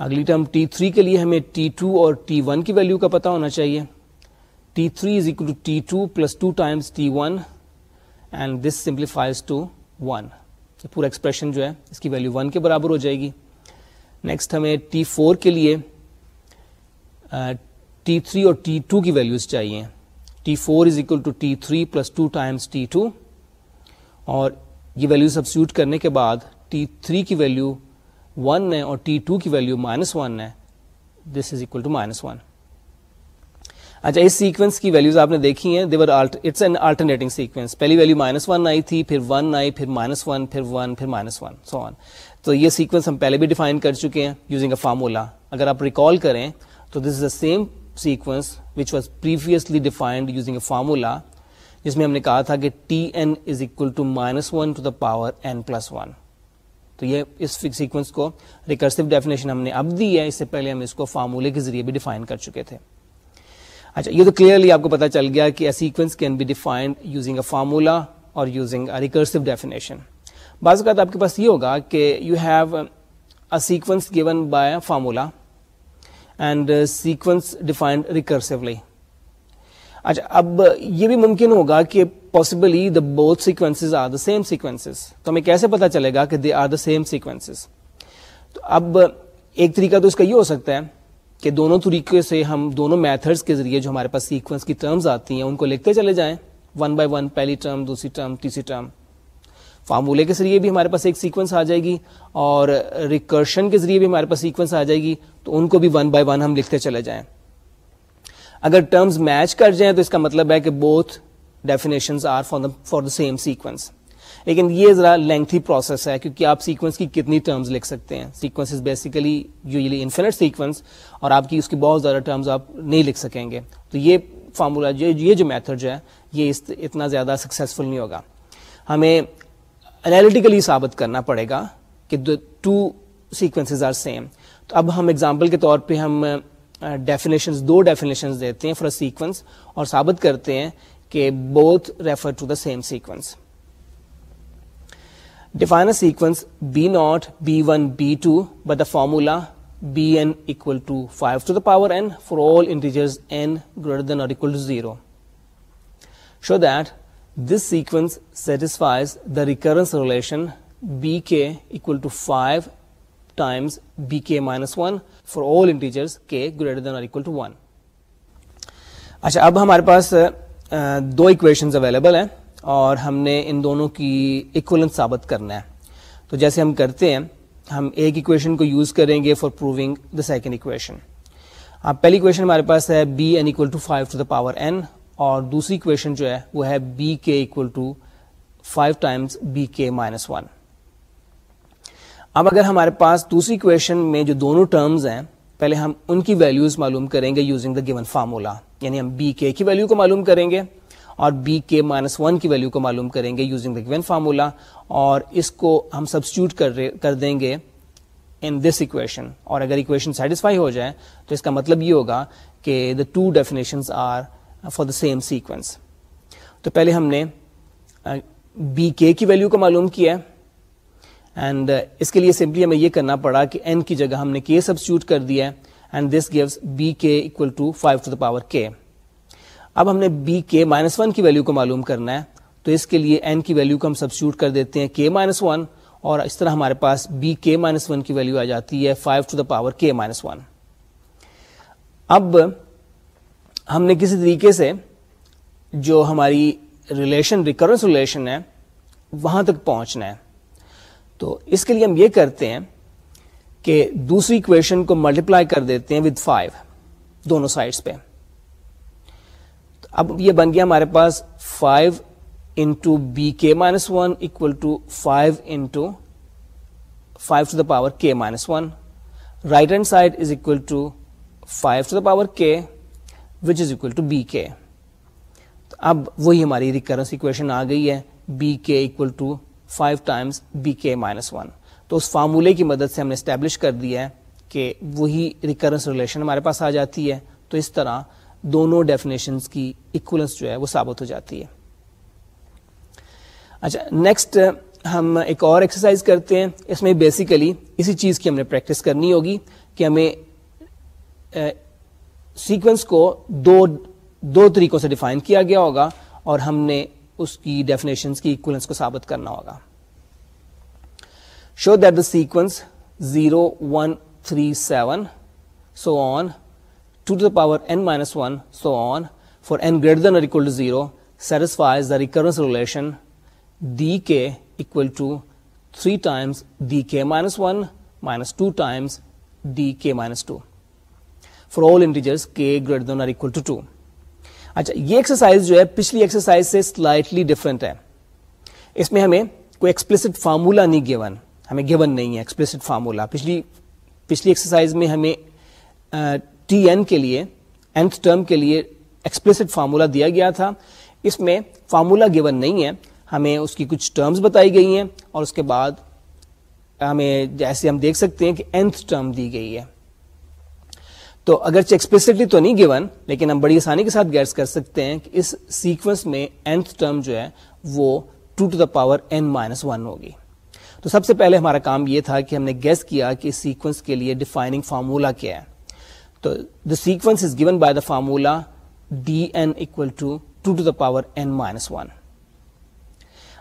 اگلی term t3 کے لیے ہمیں t2 اور t1 کی value کا پتا ہونا چاہیے. T three is equal to T two plus two times T one and this simplifies to one پورا ایکسپریشن جو ہے، اس کی ویلو ون کے برابر ہو جائے گی. نیکسٹ ہمیں ٹی فور کے لیے ٹی تھری اور ٹی ٹو کی ویلوز چاہیے. T four is equal to T three plus two times T two اور یہ ویلو سبسٹیوٹ کرنے کے بعد ٹی تھری کی ویلو ون ہے اور ٹی ٹو کی ویلو مائنس ون ہے. This is equal to minus one اچھا اس سیکوینس کی ویلوز آپ نے دیکھی ہیں. Therefore it's an alternating sequence پہلی ویلو مائنس ون آئی تھی، پھر ون آئی، پھر مائنس ون پھر ون پھر مائنس ون سو آن تو یہ سیکوینس ہم پہلے بھی ڈیفائن کر چکے ہیں یوزنگ اے فارمولا اگر آپ ریکال کریں، تو this is the same sequence which was previously defined using a formula جس میں ہم نے کہا تھا کہ T N is equal to minus one to the power N plus one تو یہ اس سیکوینس کو ریکرسو ڈیفینیشن ہم نے اب دی ہے، اس سے پہلے ہم اس کو فارمولے کے ذریعے بھی ڈیفائن کر چکے تھے۔ اچھا یہ تو کلیئرلی آپ کو پتا چل گیا کہ sequence can be defined using a formula اور یوزنگ اے ریکرسو ڈیفینیشن بعض اوقات آپ کے پاس یہ ہوگا کہ you have a sequence given by formula and sequence defined recursively اچھا اب یہ بھی ممکن ہوگا کہ possibly the both sequence are the same sequence تو ہمیں کیسے پتا چلے گا کہ they are the same sequence تو اب ایک طریقہ تو اس کا یہ ہو سکتا ہے کہ دونوں طریقے سے ہم دونوں میتھڈس کے ذریعے جو ہمارے پاس سیکوینس کی ٹرمز آتی ہیں، ان کو لکھتے چلے جائیں۔ ون بائی ون پہلی ٹرم دوسری ٹرم تیسری ٹرم فارمولے کے ذریعے بھی ہمارے پاس ایک سیکوینس آ جائے گی اور ریکرشن کے ذریعے بھی ہمارے پاس سیکوینس آ جائے گی۔ تو ان کو بھی ون بائی ون ہم لکھتے چلے جائیں۔ اگر ٹرمز میچ کر جائیں تو اس کا مطلب ہے کہ both definition are for for the same sequence لیکن یہ ذرا لینتھی پروسیس ہے کیونکہ آپ سیکوینس کی کتنی ٹرمز لکھ سکتے ہیں. Sequence is basically usually infinite sequence اور آپ کی اس کی بہت زیادہ ٹرمز آپ نہیں لکھ سکیں گے. تو یہ فارمولا یہ جو میتھڈ جو ہے، یہ اتنا زیادہ سکسیزفل نہیں ہوگا. ہمیں انالیٹیکلی ثابت کرنا پڑے گا کہ ٹو سیکوینس آر سیم تو اب ہم ایگزامپل کے طور پہ ہم ڈیفینیشن دو ڈیفینیشن دیتے ہیں فار اے سیکوینس اور ثابت کرتے ہیں کہ both refer to the same sequence define a sequence B not B one B two but the formula B N equal to five to the power N for all integers N greater than or equal to zero show that this sequence satisfies the recurrence relation B K equal to five times B K minus one for all integers K greater than or equal to one اچھا اب ہمارے پاس دو equations available ہیں اور ہم نے ان دونوں کی اکولنس ثابت کرنا ہے۔ تو جیسے ہم کرتے ہیں، ہم ایک اکویشن کو یوز کریں گے for proving the second equation اب پہلی اکویشن ہمارے پاس ہے B N equal to five to the power N اور دوسری اکویشن جو ہے، وہ ہے B K equal to five times B K minus one اب اگر ہمارے پاس دوسری اکویشن میں جو دونوں ٹرمز ہیں، پہلے ہم ان کی ویلوز معلوم کریں گے یوزنگ دا گیون فارمولا یعنی ہم بی کے کی ویلو کو معلوم کریں گے اور بی کے مائنس ون کی ویلو کو معلوم کریں گے یوزنگ دا گیون فارمولا اور اس کو ہم سبسٹیوٹ کر دیں گے ان دس اکویشن اور اگر اکویشن سیٹسفائی ہو جائے تو اس کا مطلب یہ ہوگا کہ the two definition are for the same sequence تو پہلے ہم نے بی کے کی ویلو کو معلوم کیا اینڈ اس کے لیے سمپلی ہمیں یہ کرنا پڑا کہ این کی جگہ ہم نے کے سبسٹیوٹ کر دیا ہے and this gives B K equal to five to the power K اب ہم نے بی کے مائنس ون کی ویلو کو معلوم کرنا ہے، تو اس کے لیے این کی ویلو کو ہم سبسٹیوٹ کر دیتے ہیں کے مائنس ون اور اس طرح ہمارے پاس بی کے مائنس ون کی ویلو آ جاتی ہے five to the power K minus one اب ہم نے کسی طریقے سے جو ہماری ریلیشن ریکرنس ریلیشن ہے، وہاں تک پہنچنا ہے۔ تو اس کے لیے ہم یہ کرتے ہیں کہ دوسری اکویشن کو ملٹیپلائی کر دیتے ہیں ود فائیو دونوں سائڈس پہ۔ اب یہ بن گیا ہمارے پاس five into B K minus one equal to five into five to the power K minus one right hand side is equal to five to the power K which is equal to B K اب وہی ہماری recurrence equation آ گئی ہے B K equal to five times B K minus one تو اس فارمولے کی مدد سے ہم نے اسٹیبلش کر دیا ہے کہ وہی ریکرنس ریلیشن ہمارے پاس آ جاتی ہے۔ تو اس طرح دونوں ڈیفینیشنس کی اکولنس جو ہے وہ ثابت ہو جاتی ہے۔ اچھا نیکسٹ ہم ایک اور ایکسرسائز کرتے ہیں۔ اس میں بیسیکلی اسی چیز کی ہم نے پریکٹس کرنی ہوگی کہ ہمیں سیکوینس کو دو دو طریقوں سے ڈیفائن کیا گیا ہوگا اور ہم نے اس کی ڈیفینیشن کی اکولنس کو ثابت کرنا ہوگا۔ Show that the sequence zero one three seven so on two to the power N minus one so on for N greater than equal to zero satisfies the recurrence relation D K equal to three times D K minus one minus two times D K minus two for all integers K greater than equal to two اچھا یہ exercise جو ہے، پچھلی exercise سے slightly different ہے۔ اس میں ہمیں کوئی ایکسپلسٹ فارمولا نہیں گیون ہمیں گیون نہیں ہے ایکسپلسٹ فارمولا پچھلی پچھلی ایکسرسائز میں ہمیں ٹی این کے لیے، nth ٹرم کے لیے ایکسپلسٹ فارمولا دیا گیا تھا۔ اس میں فارمولا گیون نہیں ہے، ہمیں اس کی کچھ ٹرمز بتائی گئی ہیں اور اس کے بعد ہمیں جیسے ہم دیکھ سکتے ہیں کہ nth ٹرم دی گئی ہے۔ تو اگرچہ ایکسپلسٹلی تو نہیں گیون لیکن ہم بڑی آسانی کے ساتھ گیس کر سکتے ہیں کہ اس سیکوینس میں nth ٹرم جو ہے، وہ two to the power N minus one ہوگی۔ تو سب سے پہلے ہمارا کام یہ تھا کہ ہم نے گیس کیا کہ سیکوینس کے لیے ڈیفائننگ فارمولا کیا ہے۔ تو the sequence is given by the formula D N equal to two to the power N minus one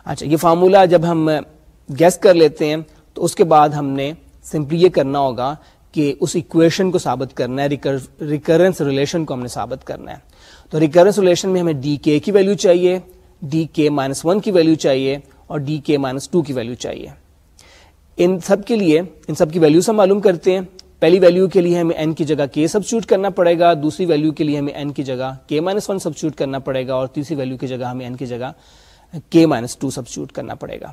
اچھا یہ فارمولا جب ہم گیس کر لیتے ہیں، تو اس کے بعد ہم نے سمپلی یہ کرنا ہوگا کہ اس اکویشن کو ثابت کرنا ہے ریکرنس ریلیشن کو ہم نے ثابت کرنا ہے۔ تو ریکرنس ریلیشن میں ہمیں ڈی کے کی ویلو چاہیے ڈی کے مائنس ون کی ویلو چاہیے اور ڈی کے مائنس ٹو کی ویلو چاہیے۔ ان سب کے لیے، ان سب کی ویلو ہم معلوم کرتے ہیں۔ پہلی ویلو کے لیے ہمیں این کی جگہ کے سبسٹیوٹ کرنا پڑے گا۔ دوسری ویلو کے لیے ہمیں این کی جگہ کے مائنس ون سبسٹیوٹ کرنا پڑے گا۔ اور تیسری ویلو کی جگہ ہمیں این کی جگہ کے مائنس ٹو سبسٹیوٹ کرنا پڑے گا۔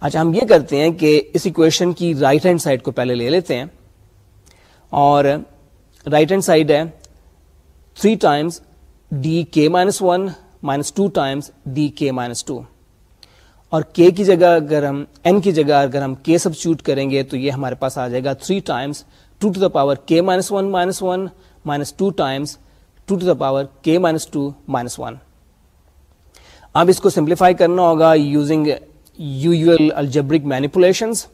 اچھا ہم یہ کرتے ہیں کہ اس اکویشن کی رائٹ ہینڈ سائڈ کو پہلے لے لیتے ہیں۔ اور رائٹ ہینڈ سائڈ ہے three times D K minus one minus two times D K minus two اور کے کی جگہ اگر ہم این کی جگہ اگر ہم کے سبسٹیوٹ کریں گے تو یہ ہمارے پاس آ جائے گا three times two to the power کے minus one minus one minus two times two to the power کے مائنس ٹو مائنس ون اب اس کو سمپلیفائی کرنا ہوگا using usual algebraic manipulations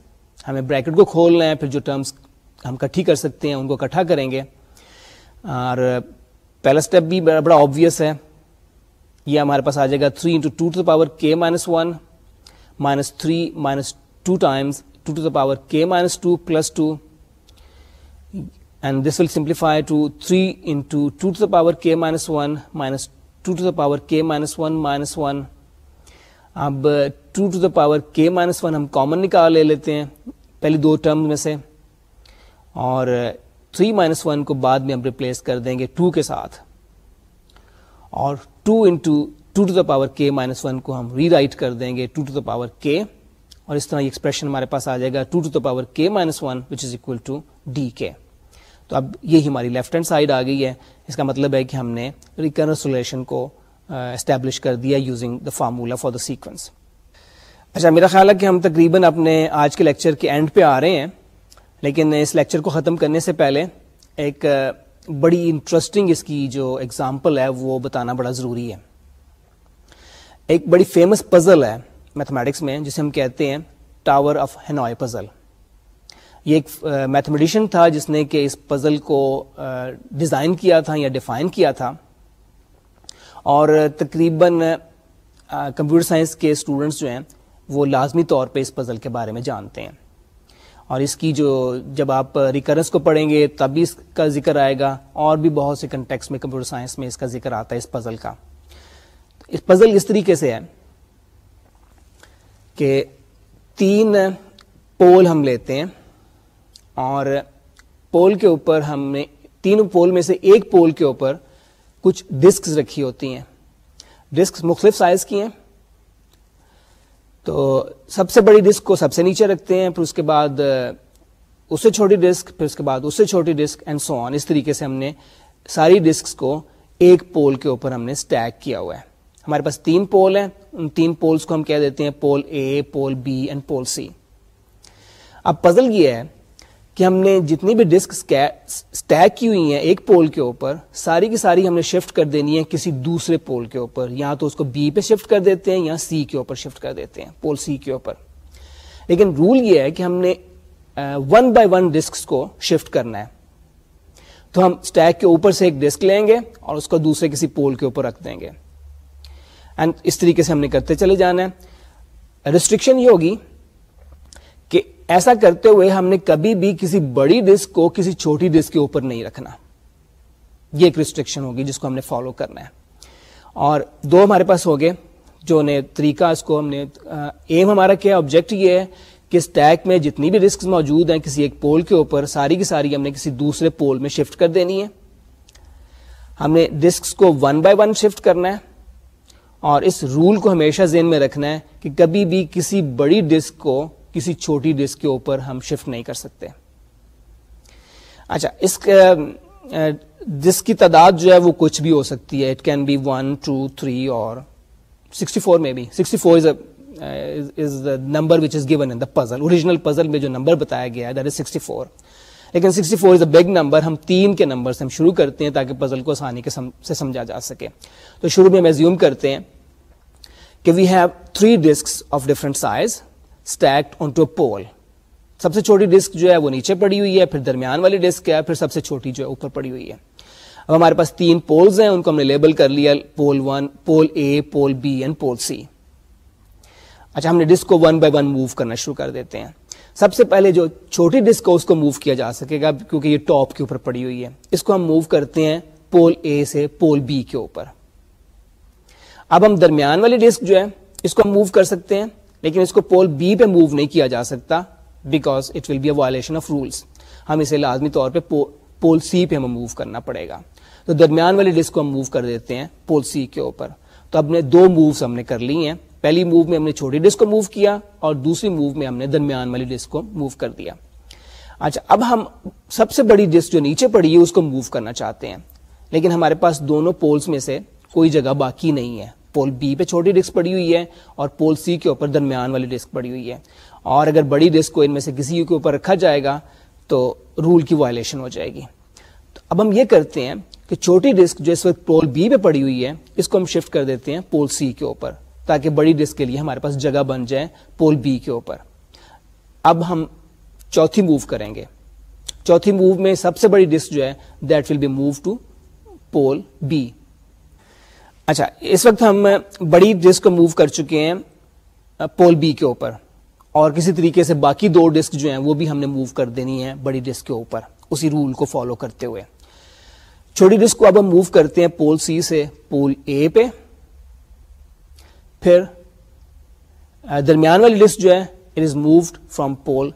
ہمیں بریکٹ کو کھولنا ہے، پھر جو ٹرمس ہم کٹھی کر سکتے ہیں، ان کو اکٹھا کریں گے۔ اور پہلا اسٹیپ بھی بڑا آبویس ہے۔ یہ ہمارے پاس آ جائے گا three into two to the power کے minus one minus three minus two times two to the power کے minus two plus two and this will simplify to three into two to the power کے minus one minus two to the power کے minus one minus one اب two to the power کے minus one ہم common نکال لے لیتے ہیں، پہلی دو ٹرم میں سے. اور تھری مائنس ون کو بعد میں ہم ریپلیس کر دیں گے ٹو کے ساتھ. اور two into two to the power کے مائنس ون کو ہم ری رائٹ کر دیں گے two to the power k اور اس طرح یہ ایکسپریشن ہمارے پاس آ جائے گا ٹو ٹو دا پاور کے minus one which is equal to D کے۔ تو اب یہی ہماری لیفٹ ہینڈ سائڈ آ گئی ہے۔ اس کا مطلب ہے کہ ہم نے ریکنسولیشن کو اسٹیبلش کر دیا using the formula for the sequence اچھا میرا خیال ہے کہ ہم تقریباً اپنے آج کے لیکچر کے اینڈ پہ آ رہے ہیں۔ لیکن اس لیکچر کو ختم کرنے سے پہلے ایک بڑی انٹرسٹنگ اس کی جو ایگزامپل ہے وہ بتانا بڑا ضروری ہے۔ ایک بڑی فیمس پزل ہے میتھمیٹکس میں، جسے ہم کہتے ہیں ٹاور آف ہینوائے پزل یہ ایک میتھمیٹیشین تھا جس نے کہ اس پزل کو ڈیزائن کیا تھا یا ڈیفائن کیا تھا۔ اور تقریباً کمپیوٹر سائنس کے اسٹوڈنٹس جو ہیں وہ لازمی طور پہ اس پزل کے بارے میں جانتے ہیں۔ اور اس کی جو، جب آپ ریکرنس کو پڑھیں گے تب بھی اس کا ذکر آئے گا۔ اور بھی بہت سے کنٹیکس میں کمپیوٹر سائنس میں اس کا ذکر آتا ہے اس پزل کا۔ اس پزل اس طریقے سے ہے کہ تین پول ہم لیتے ہیں اور پول کے اوپر ہم نے تین پول میں سے ایک پول کے اوپر کچھ ڈسک رکھی ہوتی ہیں۔ ڈسک مختلف سائز کی ہیں۔ تو سب سے بڑی ڈسک کو سب سے نیچے رکھتے ہیں، پھر اس کے بعد اس سے چھوٹی ڈسک پھر اس کے بعد اس سے چھوٹی ڈسک اینڈ سو آن اس طریقے سے ہم نے ساری ڈسک کو ایک پول کے اوپر ہم نے اسٹیک کیا ہوا ہے۔ ہمارے پاس تین پول ہیں، ان تین پولس کو ہم کہہ دیتے ہیں pole A pole B and pole C اب پزل یہ ہے کہ ہم نے جتنی بھی ڈسک اسٹیک کی ہوئی ہیں ایک پول کے اوپر، ساری کی ساری ہم نے شفٹ کر دینی ہے کسی دوسرے پول کے اوپر، یا تو اس کو بی پہ شفٹ کر دیتے ہیں یا سی کے اوپر شفٹ کر دیتے ہیں، پول سی کے اوپر. لیکن رول یہ ہے کہ ہم نے ون بائی ون ڈسک کو شفٹ کرنا ہے. تو ہم اسٹیک کے اوپر سے ایک ڈسک لیں گے اور اس کو دوسرے کسی پول کے اوپر رکھ دیں گے. اینڈ اس طریقے سے ہم نے کرتے چلے جانا ہے۔ ریسٹرکشن یہ ہوگی کہ ایسا کرتے ہوئے ہم نے کبھی بھی کسی بڑی ڈسک کو کسی چھوٹی ڈسک کے اوپر نہیں رکھنا۔ یہ ایک ریسٹرکشن ہوگی جس کو ہم نے فالو کرنا ہے۔ اور دو ہمارے پاس ہو گئے جو نے طریقہ، اس کو ہم نے ایم ہمارا کیا آبجیکٹ یہ ہے کہ اسٹیک میں جتنی بھی ڈسک موجود ہیں کسی ایک پول کے اوپر، ساری کی ساری ہم نے کسی دوسرے پول میں شفٹ کر دینی ہے۔ ہم نے ڈسک کو ون بائی ون شفٹ کرنا ہے۔ اور اس رول کو ہمیشہ ذہن میں رکھنا ہے کہ کبھی بھی کسی بڑی ڈسک کو کسی چھوٹی ڈسک کے اوپر ہم شفٹ نہیں کر سکتے۔ اچھا اس ڈسک کی تعداد جو ہے وہ کچھ بھی ہو سکتی ہے۔ It can be one two three اور سکسٹی فور میں بھی sixty four is the number which is given in the puzzle original puzzle میں جو نمبر بتایا گیا ہے دیٹ از سکسٹی فور لیکن sixty four is a big number ہم تین کے نمبر سے ہم شروع کرتے ہیں تاکہ پزل کو آسانی کے سے سمجھا جا سکے۔ تو شروع میں ہم ایزیوم کرتے ہیں کہ we have three disk of different size stacked on two pole سب سے چھوٹی ڈسک جو ہے وہ نیچے پڑی ہوئی ہے، پھر درمیان والی ڈسک ہے، پھر سب سے چھوٹی جو ہے اوپر پڑی ہوئی ہے۔ اب ہمارے پاس تین پولز ہیں، ان کو ہم نے لیبل کر لیا pole one pole A pole B and pole C اچھا ہم نے ڈسک کو ون بائی ون موو کرنا شروع کر دیتے ہیں۔ سب سے پہلے جو چھوٹی ڈسک اس کو موو کیا جا سکے گا کیونکہ یہ ٹاپ کے اوپر پڑی ہوئی ہے۔ اس کو ہم موو کرتے ہیں پول اے سے پول بی کے اوپر۔ اب ہم درمیان والی ڈسک جو ہے، اس کو ہم موو کر سکتے ہیں، لیکن اس کو پول بی پہ موو نہیں کیا جا سکتا because it will be a violation of rules ہم اسے لازمی طور پہ پول سی پہ ہمیں موو کرنا پڑے گا۔ تو درمیان والی ڈسک کو ہم موو کر دیتے ہیں پول سی کے اوپر۔ تو اب نے دو مووز ہم نے کر لی ہیں۔ پہلی موو میں ہم نے چھوٹی ڈسک کو موو کیا اور دوسری موو میں ہم نے درمیان والی ڈسک کو موو کر دیا۔ اچھا اب ہم سب سے بڑی ڈسک جو نیچے پڑی ہے اس کو موو کرنا چاہتے ہیں۔ لیکن ہمارے پاس دونوں پولس میں سے کوئی جگہ باقی نہیں ہے۔ پول بی پہ چھوٹی ڈسک پڑی ہوئی ہے اور پول سی کے اوپر درمیان والی ڈسک پڑی ہوئی ہے۔ اور اگر بڑی ڈسک کو ان میں سے کسی کے اوپر رکھا جائے گا تو رول کی وائلیشن ہو جائے گی۔ تو اب ہم یہ کرتے ہیں کہ چھوٹی ڈسک جو اس وقت پول بی پہ پڑی ہوئی ہے، اس کو ہم شفٹ کر دیتے ہیں پول سی کے اوپر۔ تاکہ بڑی ڈسک کے لیے ہمارے پاس جگہ بن جائے پول بی کے اوپر۔ اب ہم چوتھی موو کریں گے۔ چوتھی موو میں سب سے بڑی ڈسک جو ہے that will be move to pole B اچھا اس وقت ہم بڑی ڈسک کو موو کر چکے ہیں، پول بی کے اوپر۔ اور کسی طریقے سے باقی دو ڈسک جو ہیں، وہ بھی ہم نے موو کر دینی ہے بڑی ڈسک کے اوپر، اسی رول کو فالو کرتے ہوئے۔ چھوٹی ڈسک کو اب ہم موو کرتے ہیں پول سی سے، پول اے پہ۔ پھر درمیان والی لسٹ جو ہے it is moved from pole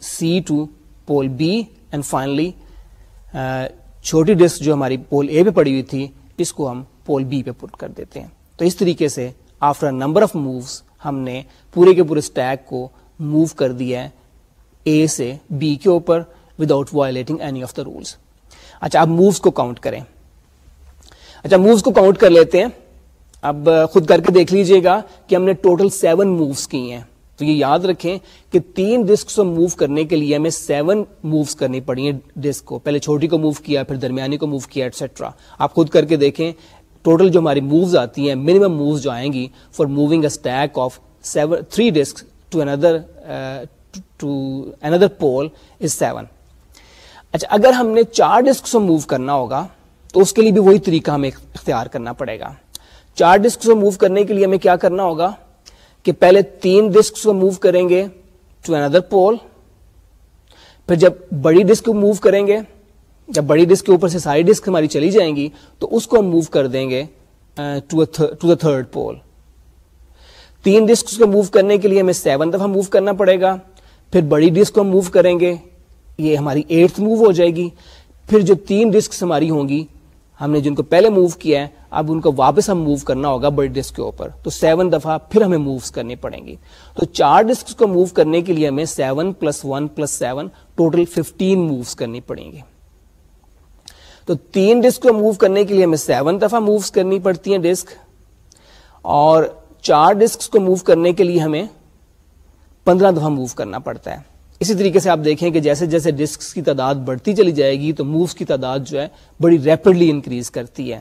C to pole B and finally چھوٹی ڈسک جو ہماری پول اے پہ پڑی ہوئی تھی، اس کو ہم پول بی پہ پٹ کر دیتے ہیں۔ تو اس طریقے سے آفٹر نمبر آف مووز ہم نے پورے کے پورے اسٹیک کو موو کر دیا ہے اے سے بی کے اوپر without violating any of the rules اچھا اب مووز کو کاؤنٹ کریں۔ اچھا مووز کو کاؤنٹ کر لیتے ہیں۔ اب خود کر کے دیکھ لیجیے گا کہ ہم نے ٹوٹل سیون مووز کی ہیں۔ تو یہ یاد رکھیں کہ تین ڈسک کو موو کرنے کے لیے ہمیں سیون مووز کرنی پڑی ہیں ڈسک کو۔ پہلے چھوٹی کو موو کیا، پھر درمیانی کو موو کیا ایٹسٹرا آپ خود کر کے دیکھیں، ٹوٹل جو ہماری مووز آتی ہیں منیمم مووز جو آئیں گی for moving a stack of seven three disk two another two اندر پول از سیون اچھا اگر ہم نے چار ڈسک کو موو کرنا ہوگا، تو اس کے لیے بھی وہی طریقہ ہمیں اختیار کرنا پڑے گا۔ چار ڈسک کو موو کرنے کے لیے ہمیں کیا کرنا ہوگا کہ پہلے تین ڈسک کو موو کریں گے ٹو اندر پول پھر جب بڑی ڈسک کو موو کریں گے، جب بڑی ڈسک کے اوپر سے ساری ڈسک ہماری چلی جائیں گی، تو اس کو ہم موو کر دیں گے ٹو دا تھرڈ پول تین ڈسک کو موو کرنے کے لیے ہمیں سیون دفعہ موو کرنا پڑے گا۔ پھر بڑی ڈسک کو موو کریں گے، یہ ہماری ایٹھ موو ہو جائے گی۔ پھر جو تین ڈسک ہماری ہوں گی ہم نے جن کو پہلے موو کیا ہے، اب ان کو واپس ہم موو کرنا ہوگا بڑی ڈسک کے اوپر۔ تو سیون دفعہ پھر ہمیں مووز کرنی پڑیں گی۔ تو چار ڈسک کو موو کرنے کے لیے ہمیں seven plus one plus seven total fifteen moves کرنی پڑیں گی۔ تو تین ڈسک کو موو کرنے کے لیے ہمیں سیون دفعہ مووز کرنی پڑتی ہیں ڈسک اور چار ڈسک کو موو کرنے کے لیے ہمیں پندرہ دفعہ موو کرنا پڑتا ہے۔ اسی طریقے سے آپ دیکھیں کہ جیسے جیسے ڈسک کی تعداد بڑھتی چلی جائے گی تو مووز کی تعداد جو ہے بڑی ریپڈلی انکریز کرتی ہے۔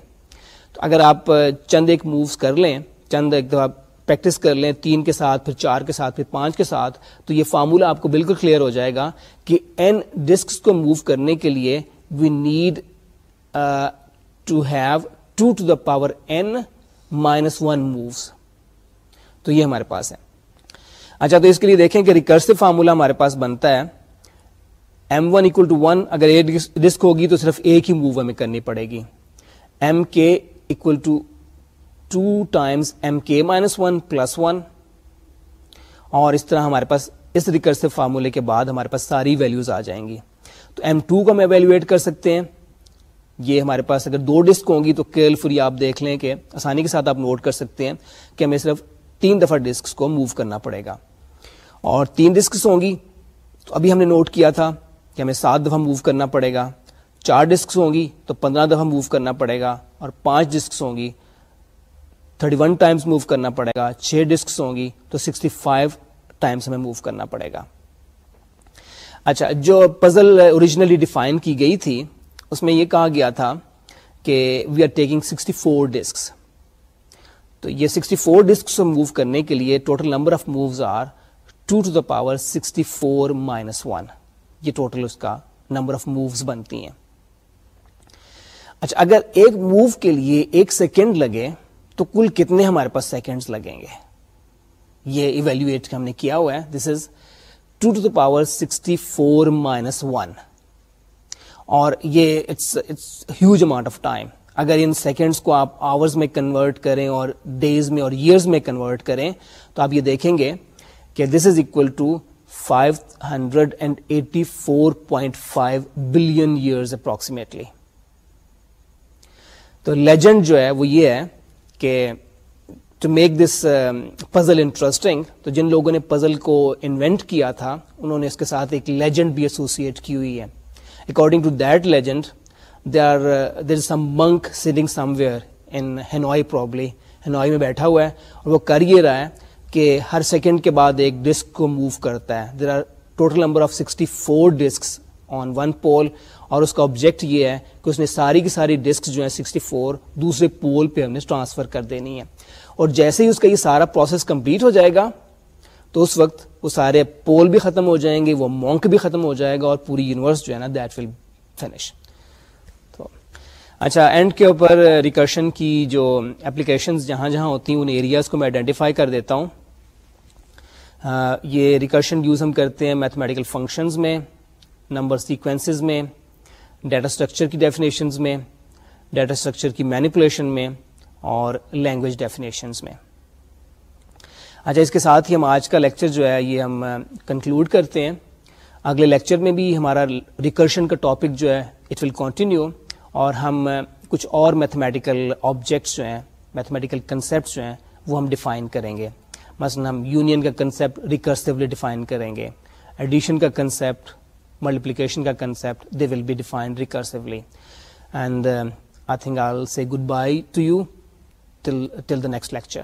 تو اگر آپ چند ایک مووز کر لیں، چند ایک دفعہ پریکٹس کر لیں، تین کے ساتھ، پھر چار کے ساتھ، پھر پانچ کے ساتھ، تو یہ فارمولا آپ کو بالکل کلیئر ہو جائے گا کہ این ڈسک کو موو کرنے کے لیے we need to have two to the power N minus one moves تو یہ ہمارے پاس ہے۔ اچھا تو اس کے لیے دیکھیں کہ ریکرسو فارمولا ہمارے پاس بنتا ہے۔ M one equal to one اگر اے ڈسک ہوگی تو صرف ایک ہی موو ہمیں کرنی پڑے گی۔ M K equal to two times M K minus one plus one اور اس طرح ہمارے پاس اس ریکرسو فارمولے کے بعد ہمارے پاس ساری ویلوز آ جائیں گی۔ تو ایم ٹو کو ہم ایویلویٹ کر سکتے ہیں۔ یہ ہمارے پاس اگر دو ڈسک ہوں گی تو کیئرفلی آپ دیکھ لیں کہ آسانی کے ساتھ آپ نوٹ کر سکتے ہیں کہ ہمیں صرف تین دفعہ ڈسک کو موو کرنا پڑے گا۔ اور تین ڈسکس ہوں گی۔ تو ابھی ہم نے نوٹ کیا تھا کہ ہمیں سات دفعہ موو کرنا پڑے گا۔ چار ڈسکس ہوں گی تو پندرہ دفعہ موو کرنا پڑے گا اور پانچ ڈسکس ہوں گی۔ تھرٹی ون ٹائمس موو کرنا پڑے گا۔ چھ ڈسکس ہوں گی تو سکسٹی فائیو ٹائمس ہمیں موو کرنا پڑے گا۔ اچھا جو پزل اوریجنلی ڈیفائن کی گئی تھی، اس میں یہ کہا گیا تھا کہ we are taking sixty four disks تو یہ سکسٹی فور ڈسک موو کرنے کے لیے total number of moves are two to the power sixty four minus one یہ ٹوٹل اس کا نمبر آف مووز بنتی ہیں۔ اچھا اگر ایک موو کے لیے ایک سیکنڈ لگے، تو کل کتنے ہمارے پاس سیکنڈز لگیں گے؟ یہ ایویلویٹ ہم نے کیا ہوا ہے۔ This is two to the power sixty four minus one اور یہ it's huge amount of time اگر ان سیکنڈس کو آپ آورز میں کنورٹ کریں اور ڈیز میں اور ایئرز میں کنورٹ کریں، تو آپ یہ دیکھیں گے کہ this is equal to five hundred and eighty four point five billion years approximately تو لیجنڈ جو ہے وہ یہ ہے کہ to make this puzzle interesting تو جن لوگوں نے پزل کو انوینٹ کیا تھا، انہوں نے اس کے ساتھ ایک لیجنڈ بھی ایسوسیٹ کی ہوئی ہے۔ According to that legend they are there is some monk sitting somewhere in Hanoi probably Hanoi میں بیٹھا ہوا ہے اور وہ کر یہ رہا ہے کہ ہر سیکنڈ کے بعد ایک ڈسک کو موو کرتا ہے۔ There are total number of sixty four disk on one pole اور اس کا آبجیکٹ یہ ہے کہ اس نے ساری کی ساری ڈسک جو ہے سکسٹی فور دوسرے پول پہ ہم نے ٹرانسفر کر دینی ہے اور جیسے ہی اس کا یہ سارا پروسیس کمپلیٹ ہو جائے گا، تو اس وقت وہ سارے پول بھی ختم ہو جائیں گے، وہ مونک بھی ختم ہو جائے گا اور پوری یونیورس جو ہے نا دیٹ ول فنش تو اچھا اینڈ کے اوپر ریکرشن کی جو اپلیکیشن جہاں جہاں ہوتی ہیں، ان ایریاز کو میں آئیڈینٹیفائی کر دیتا ہوں۔ یہ ریکرشن یوز ہم کرتے ہیں میتھمیٹیکل فنکشنز میں نمبر سیکوینسز میں ڈیٹا اسٹرکچر کی ڈیفینیشنز میں ڈیٹا اسٹرکچر کی مینیپولیشن میں اور لینگویج ڈیفینیشنز میں۔ اچھا اس کے ساتھ ہی ہم آج کا لیکچر جو ہے، یہ ہم کنکلوڈ کرتے ہیں۔ اگلے لیکچر میں بھی ہمارا ریکرشن کا ٹاپک جو ہے اٹ ول کنٹینیو اور ہم کچھ اور میتھمیٹیکل آبجیکٹس جو ہیں میتھمیٹیکل کنسیپٹس جو ہیں، وہ ہم ڈیفائن کریں گے۔ مثلا ہم یونین کا کنسیپٹ ریکرسولی ڈیفائن کریں گے۔ ایڈیشن کا کنسیپٹ ملٹیپلیکیشن کا concept they will be defined recursively and I think I will say good bye to you till till the next lecture